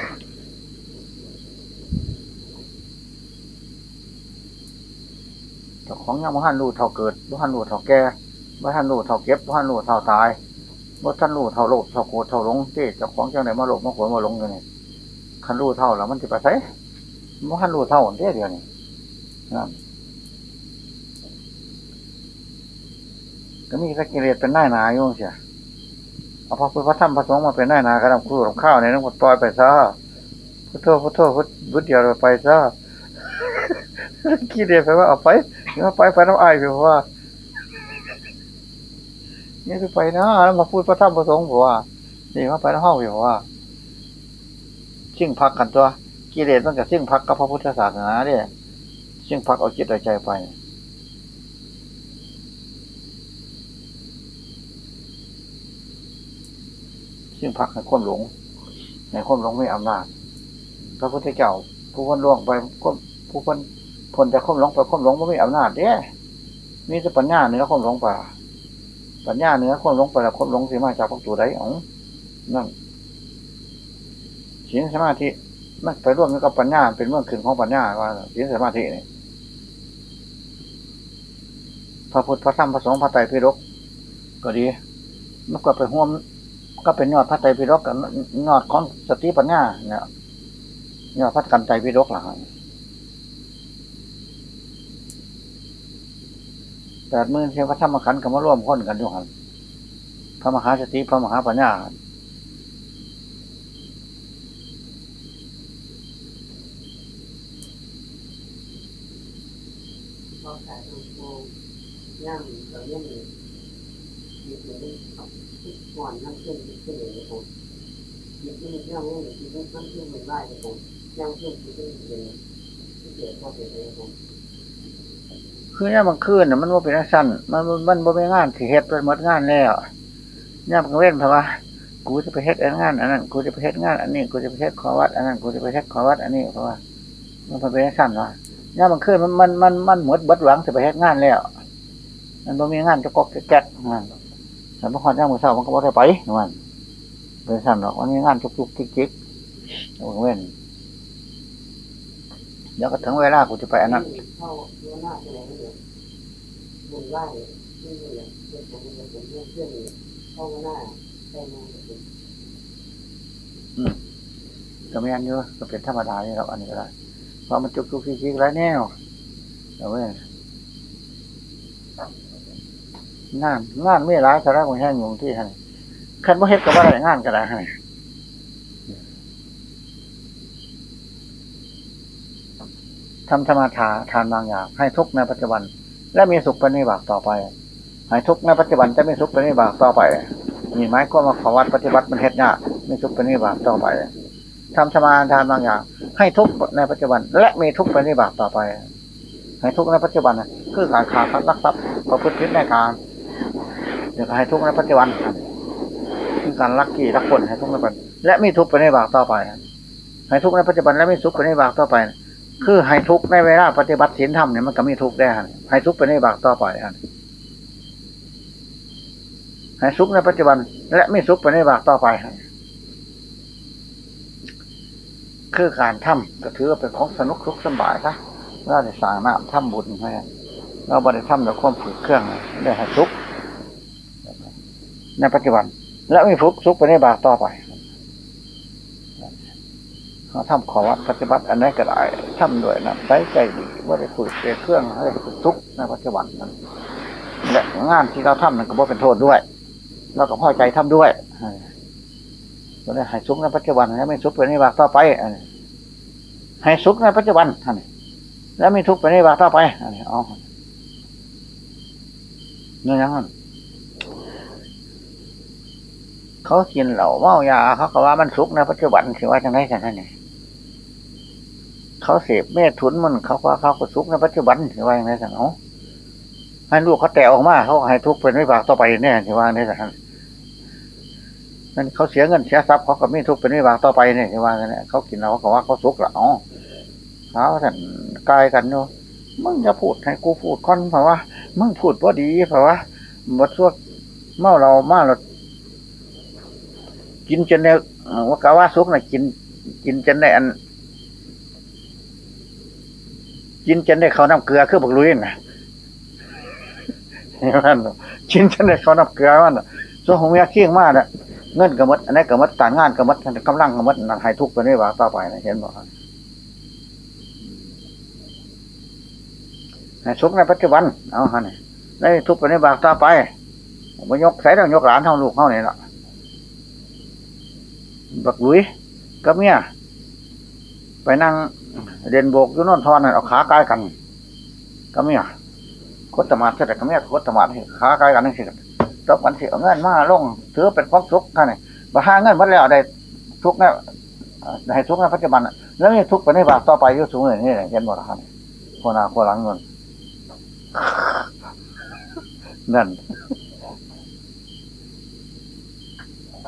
เจ้าของยังบ่หันรู้เท่าเกิดบ่หันรู้เท่าแก่บ่ท่านรู้เท่าเก็บบ่ท่านรู้เท่าตาย บ่ท่านรู้เท่าโลภเท่าโกรธเท่าหลงที่เจ้าของเจ้าไหนมาโลภมาโกรธมาหลงอยู่นี่คันรู้เท่าแล้วมันจะไปใช้บ่ท่านรู้เท่าเดียวเดียวนี่นั่นก็มีสกิเลสเป็นหน้าหนาอยู่เสียเอาพระพุทธพระธรรมพระสงฆ์มาเป็นหน้าหนากระดำคู่กับข้าวในน้ำกดปล่อยไปซะพุทโธพุทโธพุทพุทเดียวไปซะกิเลสไปว่าเอาไปเอาไปไปน้ำอายไปเพราะว่า นี่ไปนะแล้วมาพูดพระธรรมประสงค์บอกว่า นี่มาไปในห้องบอกว่าชิ่งพักกันตัวกิเลสมันกับชิ่งพักกับพระพุทธศาสนาเนี่ยชิ่งพักเอาจิตเอาใจไปชิ่งพักในความหลง ในความหลงไม่อำนาจพระพุทธเจ้าผู้คนล่วงไปผู้คนพ้นจากความหลงไปความหลงไม่มีอำนาจเนี่ยมีแต่ปัญญาเหนือความหลงไป ปัญญาเนื้อความหลงไปแล้วความหลงสิมาจากพวกตัวใดอ๋อนั่นศีลสมาธิมันไปร่วมกับปัญญาเป็นเมื่อคืนของปัญญาว่าศีลสมาธินี่พระพุทธพระธรรมพระสงฆ์พระไตรปิฎกก็ดีมันก็ไปห่วมก็เป็นยอดพระไตรปิฎกกับยอดของสติปัญญาเนี่ยยอดพระกันไตรปิฎกหลัง แปดหมื่นเทวธรรมขันธ์ก็มาร่วมค้นกันอยู่หันพระมหาสติพระมหาปัญญาย่างเราเล่นมีตัวนี้ก่อนนั่งขึ้นขึ้นเลยนะผมมีที่ย่างเล่นที่นั่งขึ้นเหมือนได้เลยผมย่างขึ้นที่นี่เลยเกิดมาเป็นเองผม คือเนี่ยมันคืนน่ะมันว่าเป็นสั้นมันมันมันบ่เป็นงานที่เฮ็ดไปหมดงานแล้วเนี่ยมันเว้นเพราะว่ากูจะไปเฮ็ดงานอันนั้นกูจะไปเฮ็ดงานอันนี้กูจะไปเฮ็ดขอวัดอันนั้นกูจะไปเฮ็ดขอวัดอันนี้เพราะว่ามันเป็นสั้นว่าเนี่ยมันคืนมันมันมันมันหมดบิดหวังจะไปเฮ็ดงานแล้ว มันบ่มีงานจะกอกะแก๊กงานแต่พอคนย่างมือเช้ามันก็บ่ได้ไปมันเป็นสั้นหรอกวันนี้งานจุกจุกจิกจิกเอาเว้น เดี๋ยวก็ถึงเวลากูจะไปอันนั้นอืมก็ไม่อันเยอะก็เป็นธรรมดาเนี่ยเราอันนี้ก็ได้เพราะมันจุกจุกจิกจิกหลายแนวเอาเว้นงานงานไม่ร้ายสาระของแห้งอยู่ที่ไหนคันว่าเฮ็ดกับว่าอะไรงานก็ได้ให้ ทำสมาธาทานบางอย่าง ให้ทุกในปัจจุบัน และมีสุขเป็นนิบากต่อไปให้ทุกในปัจจุบันจะมีสุขเป็นนิบากต่อไปมีไม้ก็มาขอวัดปฏิบัติมันเฮ็ดยากมีทุกข์เป็นนิบากต่อไปทำสมาทานบางอย่าง ให้ทุกในปัจจุบัน และมีทุกเป็นนิบากต่อไปให้ทุกในปัจจุบันคือการขาดทรัพย์รักทรัพย์ประพฤติผิดในการเดี๋ยวให้ทุกในปัจจุบันคือการรักกี่รักคนให้ทุกในปัจจุบันและมีทุกเป็นนิบากต่อไปให้ทุกในปัจจุบันและมีสุขเป็นนิบากต่อไป คือให้ทุกข์ในเวลาปฏิบัติศีลธรรมเนี่ยมันก็มีทุกข์ได้ฮะให้ทุกข์เป็นบากต่อไปฮะให้สุขในปัจจุบัน และไม่สุขเป็นบากต่อไปฮะคือการทำก็ถือว่าเป็นของสนุกสุขสบายนะเราได้สางน้ำทำบุญให้เราบริทำด้วความฝืดเครื่องได้ให้สุขในปัจจุบัน และไม่ทุกสุขเป็นบากต่อไป เขาทำขอวัดปฏิบัติอันไหนก็ได้ทำด้วยนะใช้ใจดีว่าได้ฝึกเป็นเครื่องให้ฝึกทุกในปัจจุบันนั้นและงานที่เราทำนั้นก็บ่เป็นโทษด้วยเราก็พอใจทำด้วยก็ได้ให้สุขในปัจจุบันและไม่ทุกข์เป็นบากต่อไปอันนี้ให้สุขในปัจจุบันท่านและไม่ทุกข์เป็นบากต่อไปอันนี้อ๋อเนี่ยยังนั้นเขากินเหล้าเมายาเขาก็ว่ามันสุขในปัจจุบันถือว่าจังไรกันนั่นเอง เขาเสพเมถุนมันเขาว่าเขาก็สุขในปัจจุบันถือว่าอย่างไรกันเนาะให้ลูกเขาแตะออกมาเขาให้ทุกข์เป็นวิบากต่อไปแน่ถือว่าอย่างไรกันนั่นเขาเสียเงินเสียทรัพย์เขาก็ไม่ทุกข์เป็นวิบากต่อไปเนี่ยถือว่าอย่างไรเขากินเราเขาว่าเขาสุขละอ๋อเขาท่นกายกันเนาะมึงจะพูดให้กูพูดค่อนเพราะว่ามึงพูดว่าดีเพราะว่าบทสวดเมาเรามาเรากินจนเนี่ยว่ากะว่าสุกนะกิน กินจนได้อัน กินจนได้เขาน้ำเกลือคือบักลุยนะเห็นกินจนได้เขาน้ำเกลือมันส่วนของเมียเคี่ยงมากน่ะเงินกระมัดอันนี้กระมัดการงานกระมัดกำลังกระมัดนั่นให้ทุกข์ไปนี่ว่าต่อไปนะเห็นบ่ให้สุขในปัจจุบัน เอาฮะนี่ได้ทุกข์ไปนี่บากต่อไปมายกใส่ต้องยกหลานเท่าลูกเท่านี่ละบักลุยกับเมีย ไปนั่งเรียนโบกอยู่นอนทอนนั่นเอาขาใกล้กันกับเมียโคตรมาเสร็จกับเมียคตรมาขาใกล้กันนี่สิตบกันสิเอาเงินมาลงถือเป็นความสุขท่านนี่บ่หาเงินมาแล้วได้ทุกข์นะได้ทุกข์ในปัจจุบันแล้วมีทุกข์ไปในบากต่อไปยุ่สูงเลยนี่เห็นบ่ล่ะครับคนหน้าคนหลังเงินนั่น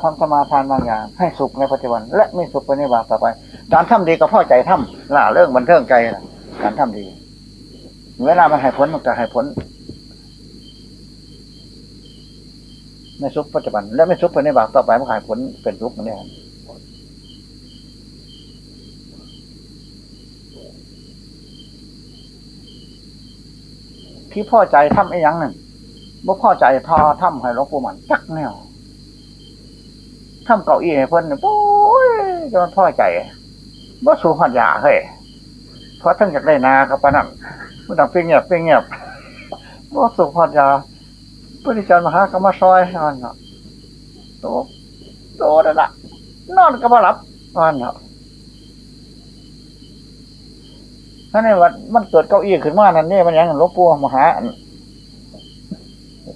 ทำสมาทานบางอย่าง ให้สุขในปัจจุบัน และไม่สุขไปในบางต่อไป การทำดีก็พ่อใจทำล่าเรื่องบันเทิงใจนะการทำดี เวลามันให้ผลมันก็ให้ผลไม่สุขปัจจุบัน และไม่สุขไปในบางต่อไปมันให้ผลเป็นทุกข์นี่ที่พ่อใจทำไอ้ยังนั่นบ่พ่อใจทอทำให้หลวงปู่มันจักแนว ทำเก้าอี้ให้เพิ่นเนี่ยโอ้ยจนพ่อใจว่สูหัดยาเฮ้ยเพราะทั้งจากได้นากับปะนั่นมันดังเพียงเงียบเพียงเงียบว่สูหัดยาปฏิจารมหากรรมซอยนั่นเนาะโตโตนั่นละนอนก็มาหลับนั่นเนาะท่านนี่ว่ามันเกิดเก้าอี้ขึ้นมานั่นนี่มันยังหลวงปู่มหา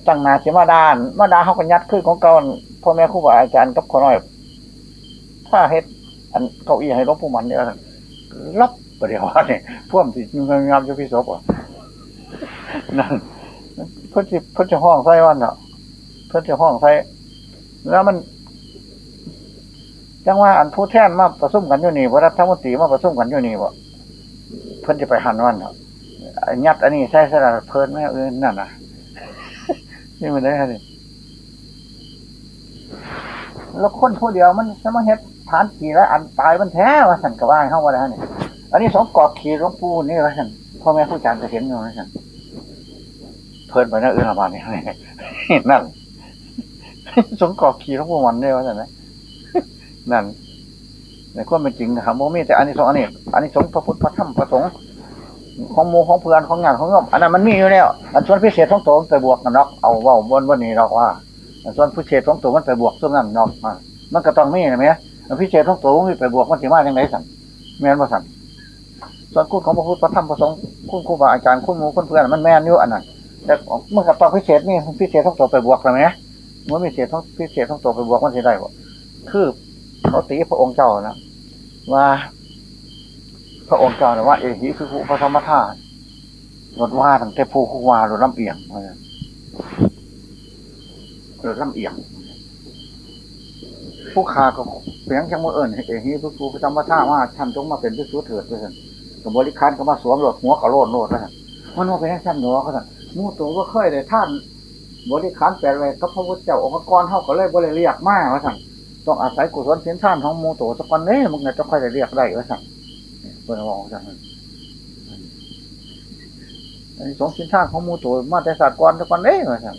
ตั้งนาเสียมาดาน มาดาเขาก็ยัดขึ้นของเก่าพ่อแม่ครูบาอาจารย์กับคนน้อยถ้าเฮ็ด อันเก้าอี้ให้ลวงปู่มันเนี่ยรับประเดี๋ยวว่าเนี่ยพ่วมสิงามจะพิศพอะนั่นเพิ่นสิเพิ่นจะห้องไส้วันเนาะเพิ่นจะห้องไส้แล้วมันจังว่าอันผู้แทนมาประชุมกันอยู่นี่ว่ารัฐมนตรีมาประชุมกันอยู่นี่บ่เพิ่นจะไปหันวันเนาะยัดอันนี้ใส่สระเพิ่นไม่เอื่นนั่นน่ะ นี่มันได้ฮะนี่แล้วคนผู้เดียวมันจะมาเฮ็ดฐานขี่แล้วอันตายมันแท้ว่าสันกะว่าเข้ามาแล้วนี่อันนี้สองกอบขี่หลวงปู่นี่ว่าสันพ่อแม่ผู้จารย์จะเห็นอยู่ว่าสันเพิ่นไปนั่นอื่นละบาดนี่นั่นสองกอบขี่หลวงปู่มันเนี่ว่าสันนะนั่นในความเป็นจริงนะครับโมมีแต่อันนี้สองอันนี้อันนี้สงพระพุทธพระธรรมพระสงฆ์ ของโมของเพื่อนของงานของโยมอันนั้นมันมีอยู่แล้วอันส่วนพิเศษของตัวมันไปบวกกันนอกเอาว่าวันวันนี้เราว่าอันส่วนพิเศษของตัวมันไปบวกส่วนนั้นนอกมันก็ต้องมีนะไหมอันพิเศษของตัวมันไปบวกมันสิมาจังไรสั่นแม่นบ่สั่นส่วนคุณของพระพุทธพระธรรมพระสงฆ์คุณครูบาอาจารย์คุณหมูคุณเพื่อนมันแม่นอยู่อันนั้นแต่เมื่อกับต้องพิเศษนี่พิเศษของตัวไปบวกเลยไหมเมื่อพิเศษของพิเศษของตัวไปบวกมันสิได้บ่คือเขาตีพระองค์เจ้านะว่า พระองค์เจ้าเนี่ยว่าเอหิคือผู้พระธรรมธาตุรถว่าตั้งแต่ผู้คุวารถลำเอียงรถลำเอียง ผู้ขาก็เพียงช่างมือเอิญเอหิคือผู้พระธรรมธาตุว่าท่านจงมาเป็นพิสุเถิดด้วยกันกับบริคารก็มาสวมรถหัวกระโลดโลดแล้วมันว่าเป็นชั้นหนูเขาสั่งมู่ตัวก็เคยเลยท่านบริคารแปลไว้ก็พระพุทธเจ้าองค์กรเท่าก็เลยบริเรียกมากว่าสั่งต้องอาศัยกุศลเสียนท่านของมูตัวสักวันนี้มันจะค่อยได้เรียกได้ว่าสั่ง พื่อนบอกจังอันนี้สองสินท่านของมูตัวมาแต่ศาสตร์ก่อนสักวันนี้ว่าสั่ง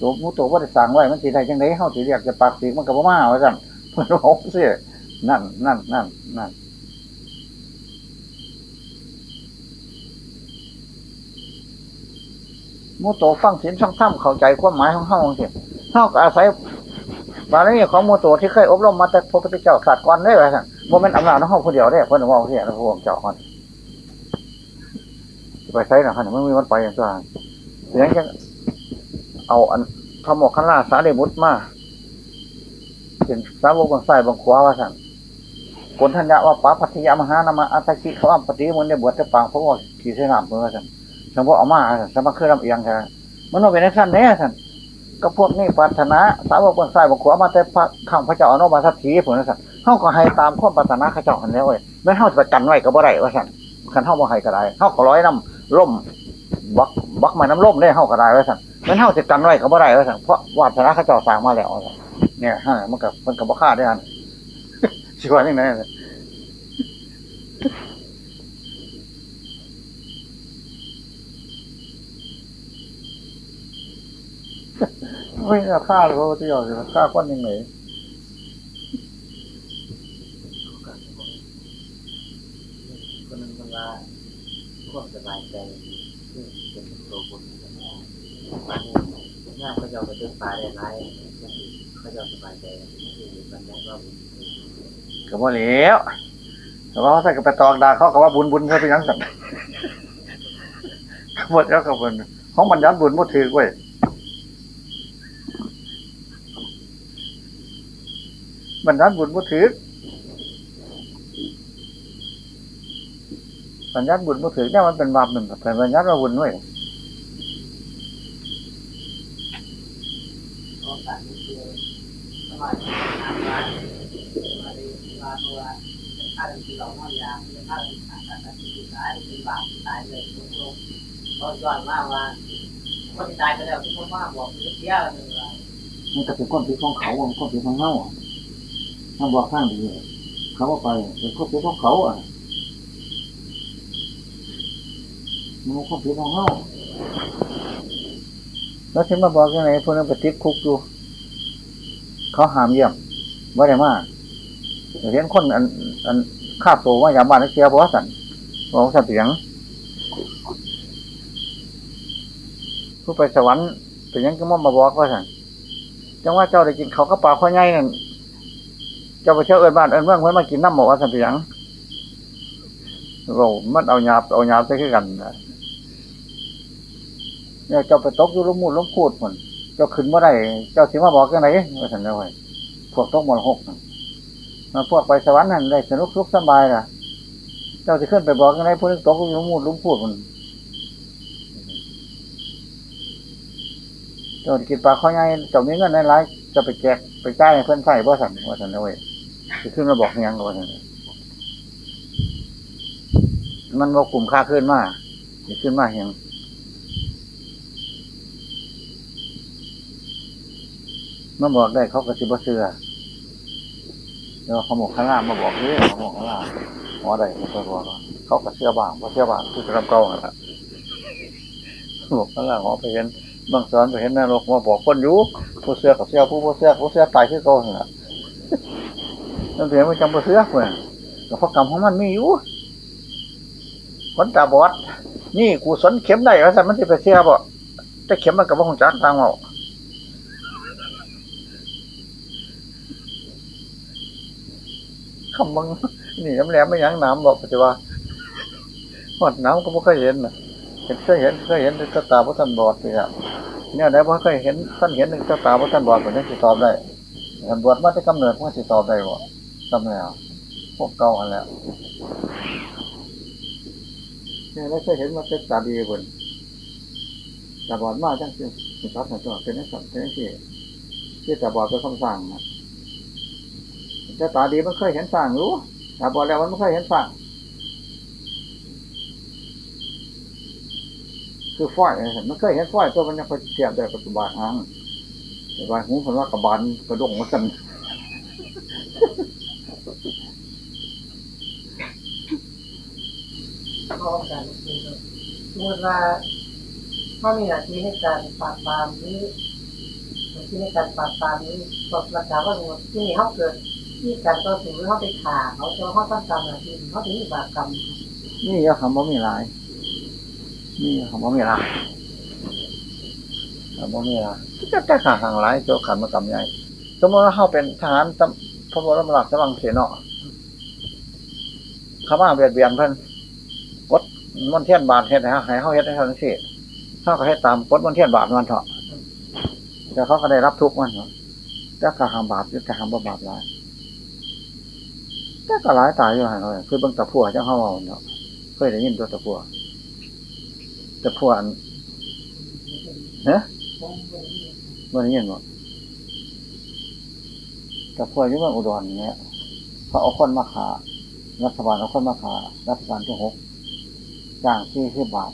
ตัวมูตัวว่าได้สั่งไว้มันสีได้จังไดเข้าสีเรียกจะปากสีมันกับมาว่าสั่งเพื่อนบอกเสียนั่นนั่นนั่นนั่นมูโตฟังเสียงช่างถ้ำเข้าใจความหมายของเฮาเสียเฮาก็อาศัยบารมีของมูโตที่เคยอบรมมาแต่พระพุทธเจ้าศาสตร์ก่อนได้ไหมสั่ง โมเมนอำนาจของเฮาคนเดียวได้เพื่อนบอกเสียแล้วพระองเจ้าคนไปใช้หนะคันไม่มีวันไปอย่างตัวเสียงจะเอาอันพระโมกขลาสาเดมุตมาเป็นสาวกบางสายบางขวาว่าสั่งกนทัญญาว่าป้าพัทยามหานามาอัตติเขาอัมปฏิมุนในบวชจะปางพระว่าขี่เสนามเมื่อสั่งสมมติเอามาสมมติคือลำเอียงกันมันว่าเป็นสั้นแน่สั่นก็พวกนี้ปรารถนาสาวกบางสายบางขวามาแต่พระข้างพระเจ้าอนุบาลสัตถีผลสั่น เขาก็ให้ตามข้อปรารถนาข้าเจ้าหันแล้วเว้ยไม่เท่าจะกันไว้ก็บ่ได้ว่าสั่นขันเท่าบ่ให้ก็ได้เท่าขอร้อยน้ำร่มบักบักมาน้ำร่มได้เท่าก็ได้ว่าสั่นไม่เท่าจะกันไว้ก็บ่ได้ว่าสั่นเพราะวาสนาข้าเจ้าสร้างมาแล้วเนี่ยฮะมันกับมันกับบ่ฆ่าได้อันสิว่าอย่างไรไม่ฆ่าหรือว่าที่เราจะฆ่าคนยังไง คนนึงคนว่า ความสบายใจคือเป็นตัวบุญมันง่ายเขาจะไปตึกปลาได้ไรเขาจะสบายใจคือมันได้ว่าบุญก็บ่แล้วแต่ว่าเขาใส่กับไปตอกดาเขาก็ว่าบุญบุญเขาเป็นยังสัตว์หมดแล้วกับบุญของมันยันบุญหมดถือไว้ยมันยันบุญหมดถือ มันยันบุญหมดถือเนี่ยมันเป็นบาปหนึ่งแต่มันยันว่าบุญาสนี้คือสบายใจว่ามเป็นที่เราบาปตายเลยทุกโลกก็ย้อนมากว่าคนที่ตายไปแล้วทุกคนว่าบอกคือเสียหนึ่งว่ามันจะเป็นความผิดของเขาความผิดของเฮาถ้าบอกข้างดีเขาว่าไปเป็นความผิดของเขาอะ มันควาผิดของเฮาแล้วที่มาบอกยังไงพวกนั้นไปติดคุกอยู่ เขาหามเยี่ยมว่าได้มากเห็นคนอันอันฆ่าโตว่าอย่าบ้านนักเชียร์เพราะว่าสันบอกสันเสียงผู้ไปสวรรค์เป็นยังก็มามาบอกว่าสันจังว่าเจ้าได้กินเขาก็ปลาข้อใหญ่นั่นเจ้าไปเชื่อเอินบ้านเอินเมืองเพื่อมากินน้ำหมอกว่าสันเสียงเรามันเอาหยาบเอาหยาบใส่กันนะ เนี่ยเจ้าไปตกอยู่ล้มมูดล้มพูดมือนเจ้าขึ้นเมื่อไรเจ้าสิมาบอกยังไงว่าสันเอาไว้พวกตกมรหกมาพวกไปสวรรค์นั่นได้สนุกสุขสบายล่ะเจ้าจะขึ้นไปบอกยังไงพูดตกลุงมูดลุงพูดมันเจ้ากินปลาข้อใหญ่เจ้ามีเงินในร้ายจะไปแจกไปจ่ายเพื่อนใส่บ่สั่นว่าสั่นเอาไว้จะขึ้นมาบอกยังว่าสั่นมันว่ากลุ่มค่าขึ้นมาจะขึ้นมาเห็น มาบอกได้เขาก็สิบ่เชื่อเดี๋ยวเขาบอกข้างล่างมาบอกเรื่องเขาบอกข้างล่างหมอได้เขาก็บอกว่าเขาก็เชื่อบางว่าะเชื่อบางคือจะทำเก่าอะบอกข้างล่างหมอไปเห็นบางสอนไปเห็นนรกมาบอกคนอยู่ผู้เชื่อกับเชื่อผู้ผู้เชื่อผู้เชื่อตายคือเก่าหั่นล่ะนั่นเพียไม่จำผู้เชื่อเพื่อนแต่พอกรรมของมันมีอยู่คนตาบอดนี่กูสนเข็มได้แล้วแต่มันจะไปเชื่อบ่แต่เข็มมันกับว่าของจักทางเอา คำบังนี่น้ำแหลมไม่ยั้งน้ำบอกปัจจุบันหอดน้ำก็ไม่เคยเห็นนะเห็นเคยเห็นเคยเห็นแต่ตาพระท่านบอดไปอะเนี่ยได้พ่เคยเห็นท่านเห็นหนึ่งตาพระท่านบอดผมยังสิตอบได้ท่านบวชมาที่กำเนิดมันสิตอบได้บ่จำแล้วพวกเก่าอันแล้วเนี่ยแล้วเคยเห็นมาเป็นตาดีบนตาบอดมากจังสิสิทับหนึ่งตัวเป็นนักสัตว์เป็นนักที่ที่ตาบอดเป็นคำสั่งนะ แต่ตาดีมันเคยเห็นสั่งรู้ตาบอดแล้วมันไม่เคยเห็นสั่งคือฝ้ายมันเคยเห็นฝ้ายตัวมันยังไปเทียบได้ปัจจุบันอ้างปัจจุบันหูผมว่ากระบาลกระดงมันกันพร้อมกันสมมติว่าถ้ามีหน้าที่ในการปราบปรามหรือหน้าที่ในการปราบปรามหรือตอบรักษาว่าที่นี่เขาเกิด ที่การต่อสู้เขาไปฆ่าเขาจะเขาต้องทำหน้าที่เขาถึงมีบาปกรรมนี่ยาคำว่ามีหลาย นี่คำว่ามีหลายคำว่ามีหลายจะแต่ขาห่างหลายโจขันมากำใหญ่สมมติว่าเขาเป็นทหารพระบรมราชวังเสนาเขามาเบียดเบียนเพิ่นกดมันเทียนบาทเฮ็ดให้ให้เขาเฮ็ดให้เขาทั้งสิ้นเขาก็ให้ตามกดมันเทียนบาทมันเถอะแต่เขาก็ได้รับทุกข์มันเถอะแต่ขาหามบาปยึดขาหามบาปหลาย แต่ก็หลายตายอยู่ห่างเลยคือเบิ่งตะพัวเจ้าเขาเอาเนาะเคยได้ยินตัวตะพัวตะพัวอันเฮ้วันนี้ยินบ่ตะพัวอยุ่เมืองอุดรเนี่ยเขาเอาคนมาขารัฐบาลเอาคนมาขารัฐบาลที่หกจ้างที่ที่บาท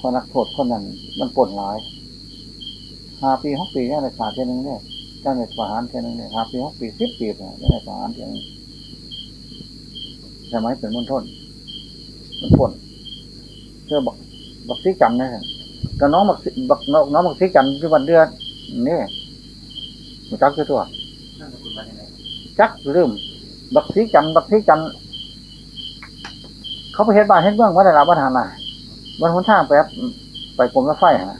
พราะนักโทษคนนั้นมันปวดหลายห้าปีหกปีเนี่ยในขาเท่านึงเนี่ย จ้างในทหารเท่นึงเนี่ยห้าปีหกปีสิบปีเนี่ยในทหารเท่านึงสมัยเป็นมณฑลมันปนเชื่อบักบักซีจันนะฮะก็น้องบักบักน้องบักซีจันที่วันเดือนนี่มันจักคือตัวจักลืมบักซีจันบักซีจันเขาไปเห็นบ้านเห็นเมืองว่าได้รับประทานน่ะวันหนทางไปไปกรมรถไฟฮะ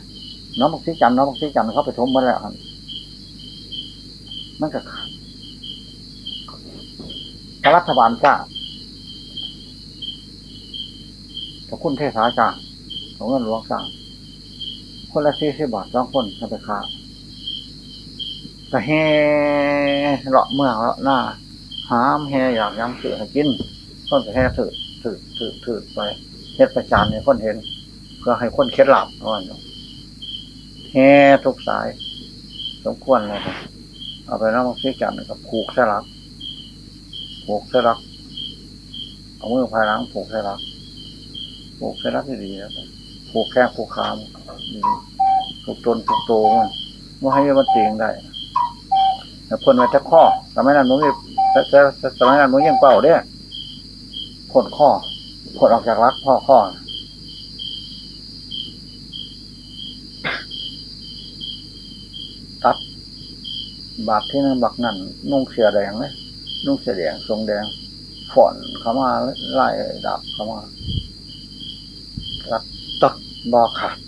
น้องบักซีจันน้องบักซีจันเขาไปทมมาแล้วครับ มันก็รัฐบาลจ้ากับคุณเทศาจ้าของเงินหลวงสั่งคนละสี่สิบบาทสองคนจะไปค้าก็แห่เลาะเมืองเลาะหน้า หามแห่อยากยังสื่อให้กินคนก็แห่ถือถือถือถือไปเฮ็ดประจานให้คนเห็นเพื่อให้คนเคล็ดลับเพราะว่าแห่ทุกสาย สมควรเลยครับ เอาไปน้ำมันซีกันกับผูกสลักผูกสลักเอามือพายล้างผูกสลักผูกใช้รักที่ดีแล้วผูกแค่ผูกขามผูกตนผูกโตมันว่าให้มันเตียงได้แต่พ่นไว้แต่ข้อสมัยนั้นมันมีสมัยนั้นมันยังเป่าเนี่ยพ่นข้อพ่นออกจากรักพ่อข้อ ตัด บาดที่นั่นบักนั่นนุ่งเสียแดงเลยนุ่งเสียแดงทรงแดงฝอนเขามาไล่ดับเขามารัดตัดบอขาด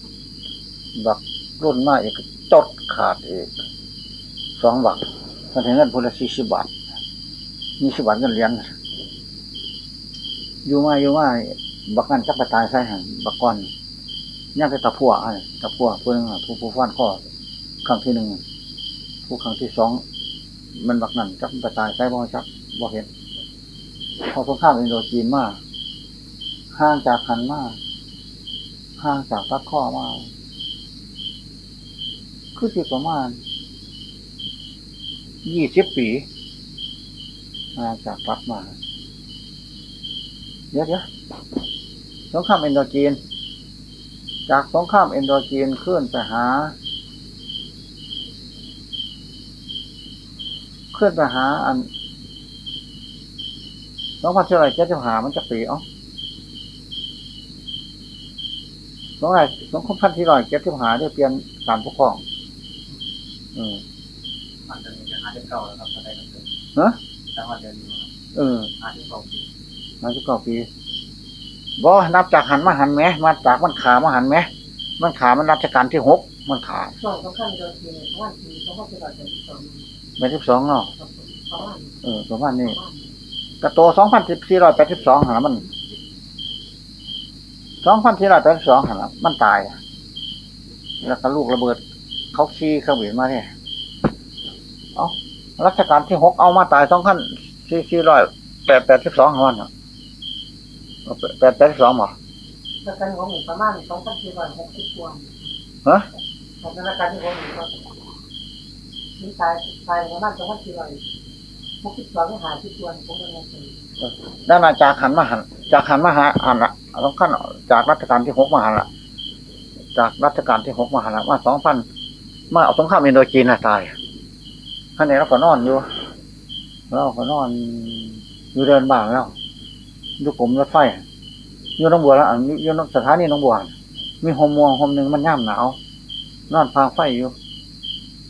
บักรุ่นมากอีกจดขาดอีกสองบักมันถึงเงินพุทธสี่สิบบาทมีสิบบาทเงินเลี้ยงอยู่มาอยู่มาบักงันจักไปตายใช่หันบักก้อนย่างไปตะพัวไอ้ตะพัวผู้หนึ่งผู้ผู้ฟันข้อครั้งที่หนึ่ง ผู้ครั้งที่สองมันบักนั่นจักไปตายใช่บ่จักบ่เห็น พอสงครามอินโดจีนมาห่างจากคันมาห่างจากซักข้อมาคือสิประมาณยี่สิบปีห่างจากปักมาเดี๋ยวเดี๋ยวสงครามอินโดจีน จากสงครามอินโดจีนขึ้นไปหา ขึ้นไปหา อันสองพันเท่าไหร่เจ็ดสิบหามันจะปีเอ้าสองไรสองพันที่ร้อยเจ็ดสิบหาได้เปลี่ยนการปกครอง อืมมันจะมีอาจจะเก่าแล้วครับอะไรกันเลยฮะแต่ว่าเดือนนี้เอออาจจะเก่าปีมาสิบเก้าปีบ่นับจากหันมาหันไหมมาจากมันขามาหันไหมมันขามันรัชกาลที่หกมันขาช่วงสำคัญโดยทีวันที่สองพันสิบแปดสิบสอง เป็นสิบสองเนาะประมาณเออประมาณนี้กระโตสองพันสี่ร้อยแปดสิบสองหันละมันสองพันสี่ร้อยแปดสิบสองหันละมันตาย แล้วก็ลูกระเบิด เขาขี่เครื่องบินมาเนี่ยเอารัชกาลที่หกเอามาตายสองพันสี่สี่ร้อยแปดแปดสิบสองหันวันเนาะเอาแปดแปดสิบสองหรอแล้วกันของหมู่ประมาณสองพันสี่ร้อยหกสิบกว่าฮะของธนาคารที่ของหมู่ก็ มีตายตายประมาณสองพันสี่ร้อยหกสิบสองหาสิบกว่าผมยังเป็นด้านมาจากหันมาหันจากหันมาหาหันละสองพันจากรัชกาลที่หกมาหันละจากรัชกาลที่หกมาหันละมาสองพันมาเอาสงครามอินโดจีนน่ะตายท่านนี้เราก็นอนอยู่เราก็นอนอยู่เดินบ้างแล้วอยู่กลมรถไฟอยู่น้องบัวแล้วอยู่อยู่สถานีน้องบัวมีโฮมมวงโฮมหนึ่งมันย่ำหนาวนอนพางไฟอยู่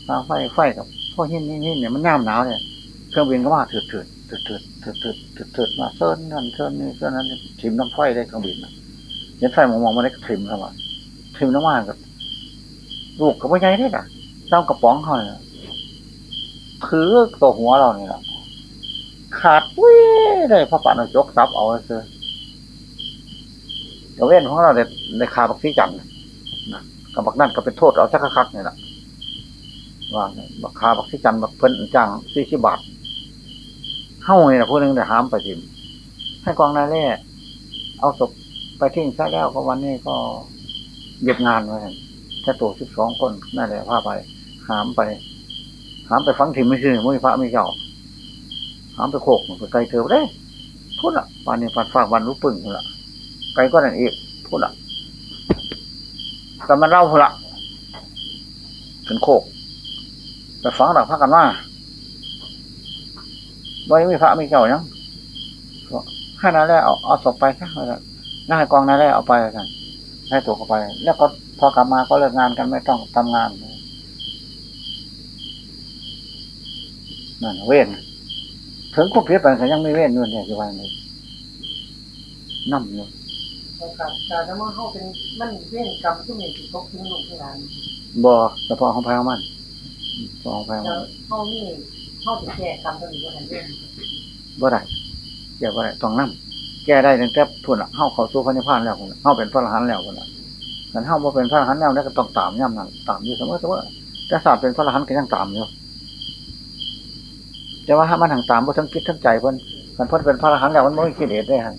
พางไฟไฟกับพวกหินหินหินเนี่ยมันย่ำหนาวเนี่ยเครื่องบินก็มาถืดถืดถืดถืดถืดถืดถืดถืดมาเซิร์นนั่นเซิร์นนี่เซิร์นนั้นถิ่มน้ำไฟได้เครื่องบินน่ะเห็นไฟมองมองมาได้ถิ่มเข้ามาถิ่มน้ำมันกับลูกกับไม่ใหญ่ได้ด่ะเจ้ากระป๋องเขาเนี่ยถือตัวหัวเราเนี่ยขาดวิได้พระปานเอาจกซับเอาเสือเดี๋ยวเว้นของเราเด็ดในคาบักซีจันนะกับบักนั่นก็เป็นโทษเอาชักคักๆนี่ยแหละ ว่าบักคาบักซีจันบักเพิ่นจ้างสี่สิบบาทเฮ้านี่นะผู้หนึงเดี๋ยวหามไปทิมให้กองนายแร่เอาศพไปทิ้งซะแล้วก็วันนี้ก็เย็บงานไว้แค่ตัวสิบสองคนนั่นแหละพาไป หามไป หามไปฟังทิมไม่ใช่ไม่พระไม่เจ้าหามไปโคกมันก็ไกลเถอะได้พูดละวันนี้ฟันฝากวันรู้ปึ่งละไกลก็นั่นอีกพูดละแต่มันเล่าพูดละถึงโคก แต่ฟังหลังพักกันว่าไม่มีพระไม่เจ้ายังให้นายแร่เอาเอาศพไปซะแล้วให้กองนายแร่เอาไปกันให้ตัวเข้าไป แล้วก็พอกลับมาก็เลิกงานกันไม่ต้องทำงานนั่นเว้นถึงคุบเพียไปก็ยังไม่เว้นอยู่เนี่ยอยู่วันนี้นั่มอยู่การการจะมาเข้าเป็นมันเรื่องกรรมที่มีติดตกทิ้งลงที่ร้านบ่เฉพาะของพายของมัน เฉพาะของพายของแล้มัวนเข้านี่เข้าถึงแก่กรรมตัวนี้ก็เห็นเรื่องบ่ได้แก้บ่ได้ต้องนั่งแก้ได้ตั้งแต่พุ่นละเฮาเขาสู่พระนิพพานแล้วพุ่นละเฮาเป็นพระอรหันต์แล้วพุ่นละแต่เฮาบ่เป็นพระอรหันต์แล้วนี่ก็ต้องตามย่ำนั่นตามอยู่เสมอเสมอแต่ศาสตร์เป็นพระอรหันต์ก็ยังตามอยู่แต่ว่าถ้ามันทางตามบ่ทั้งคิดทั้งใจเพิ่นมันเพิ่นเป็นพระอรหันต์แล้วมันบ่มีกิเลสได้ฮะ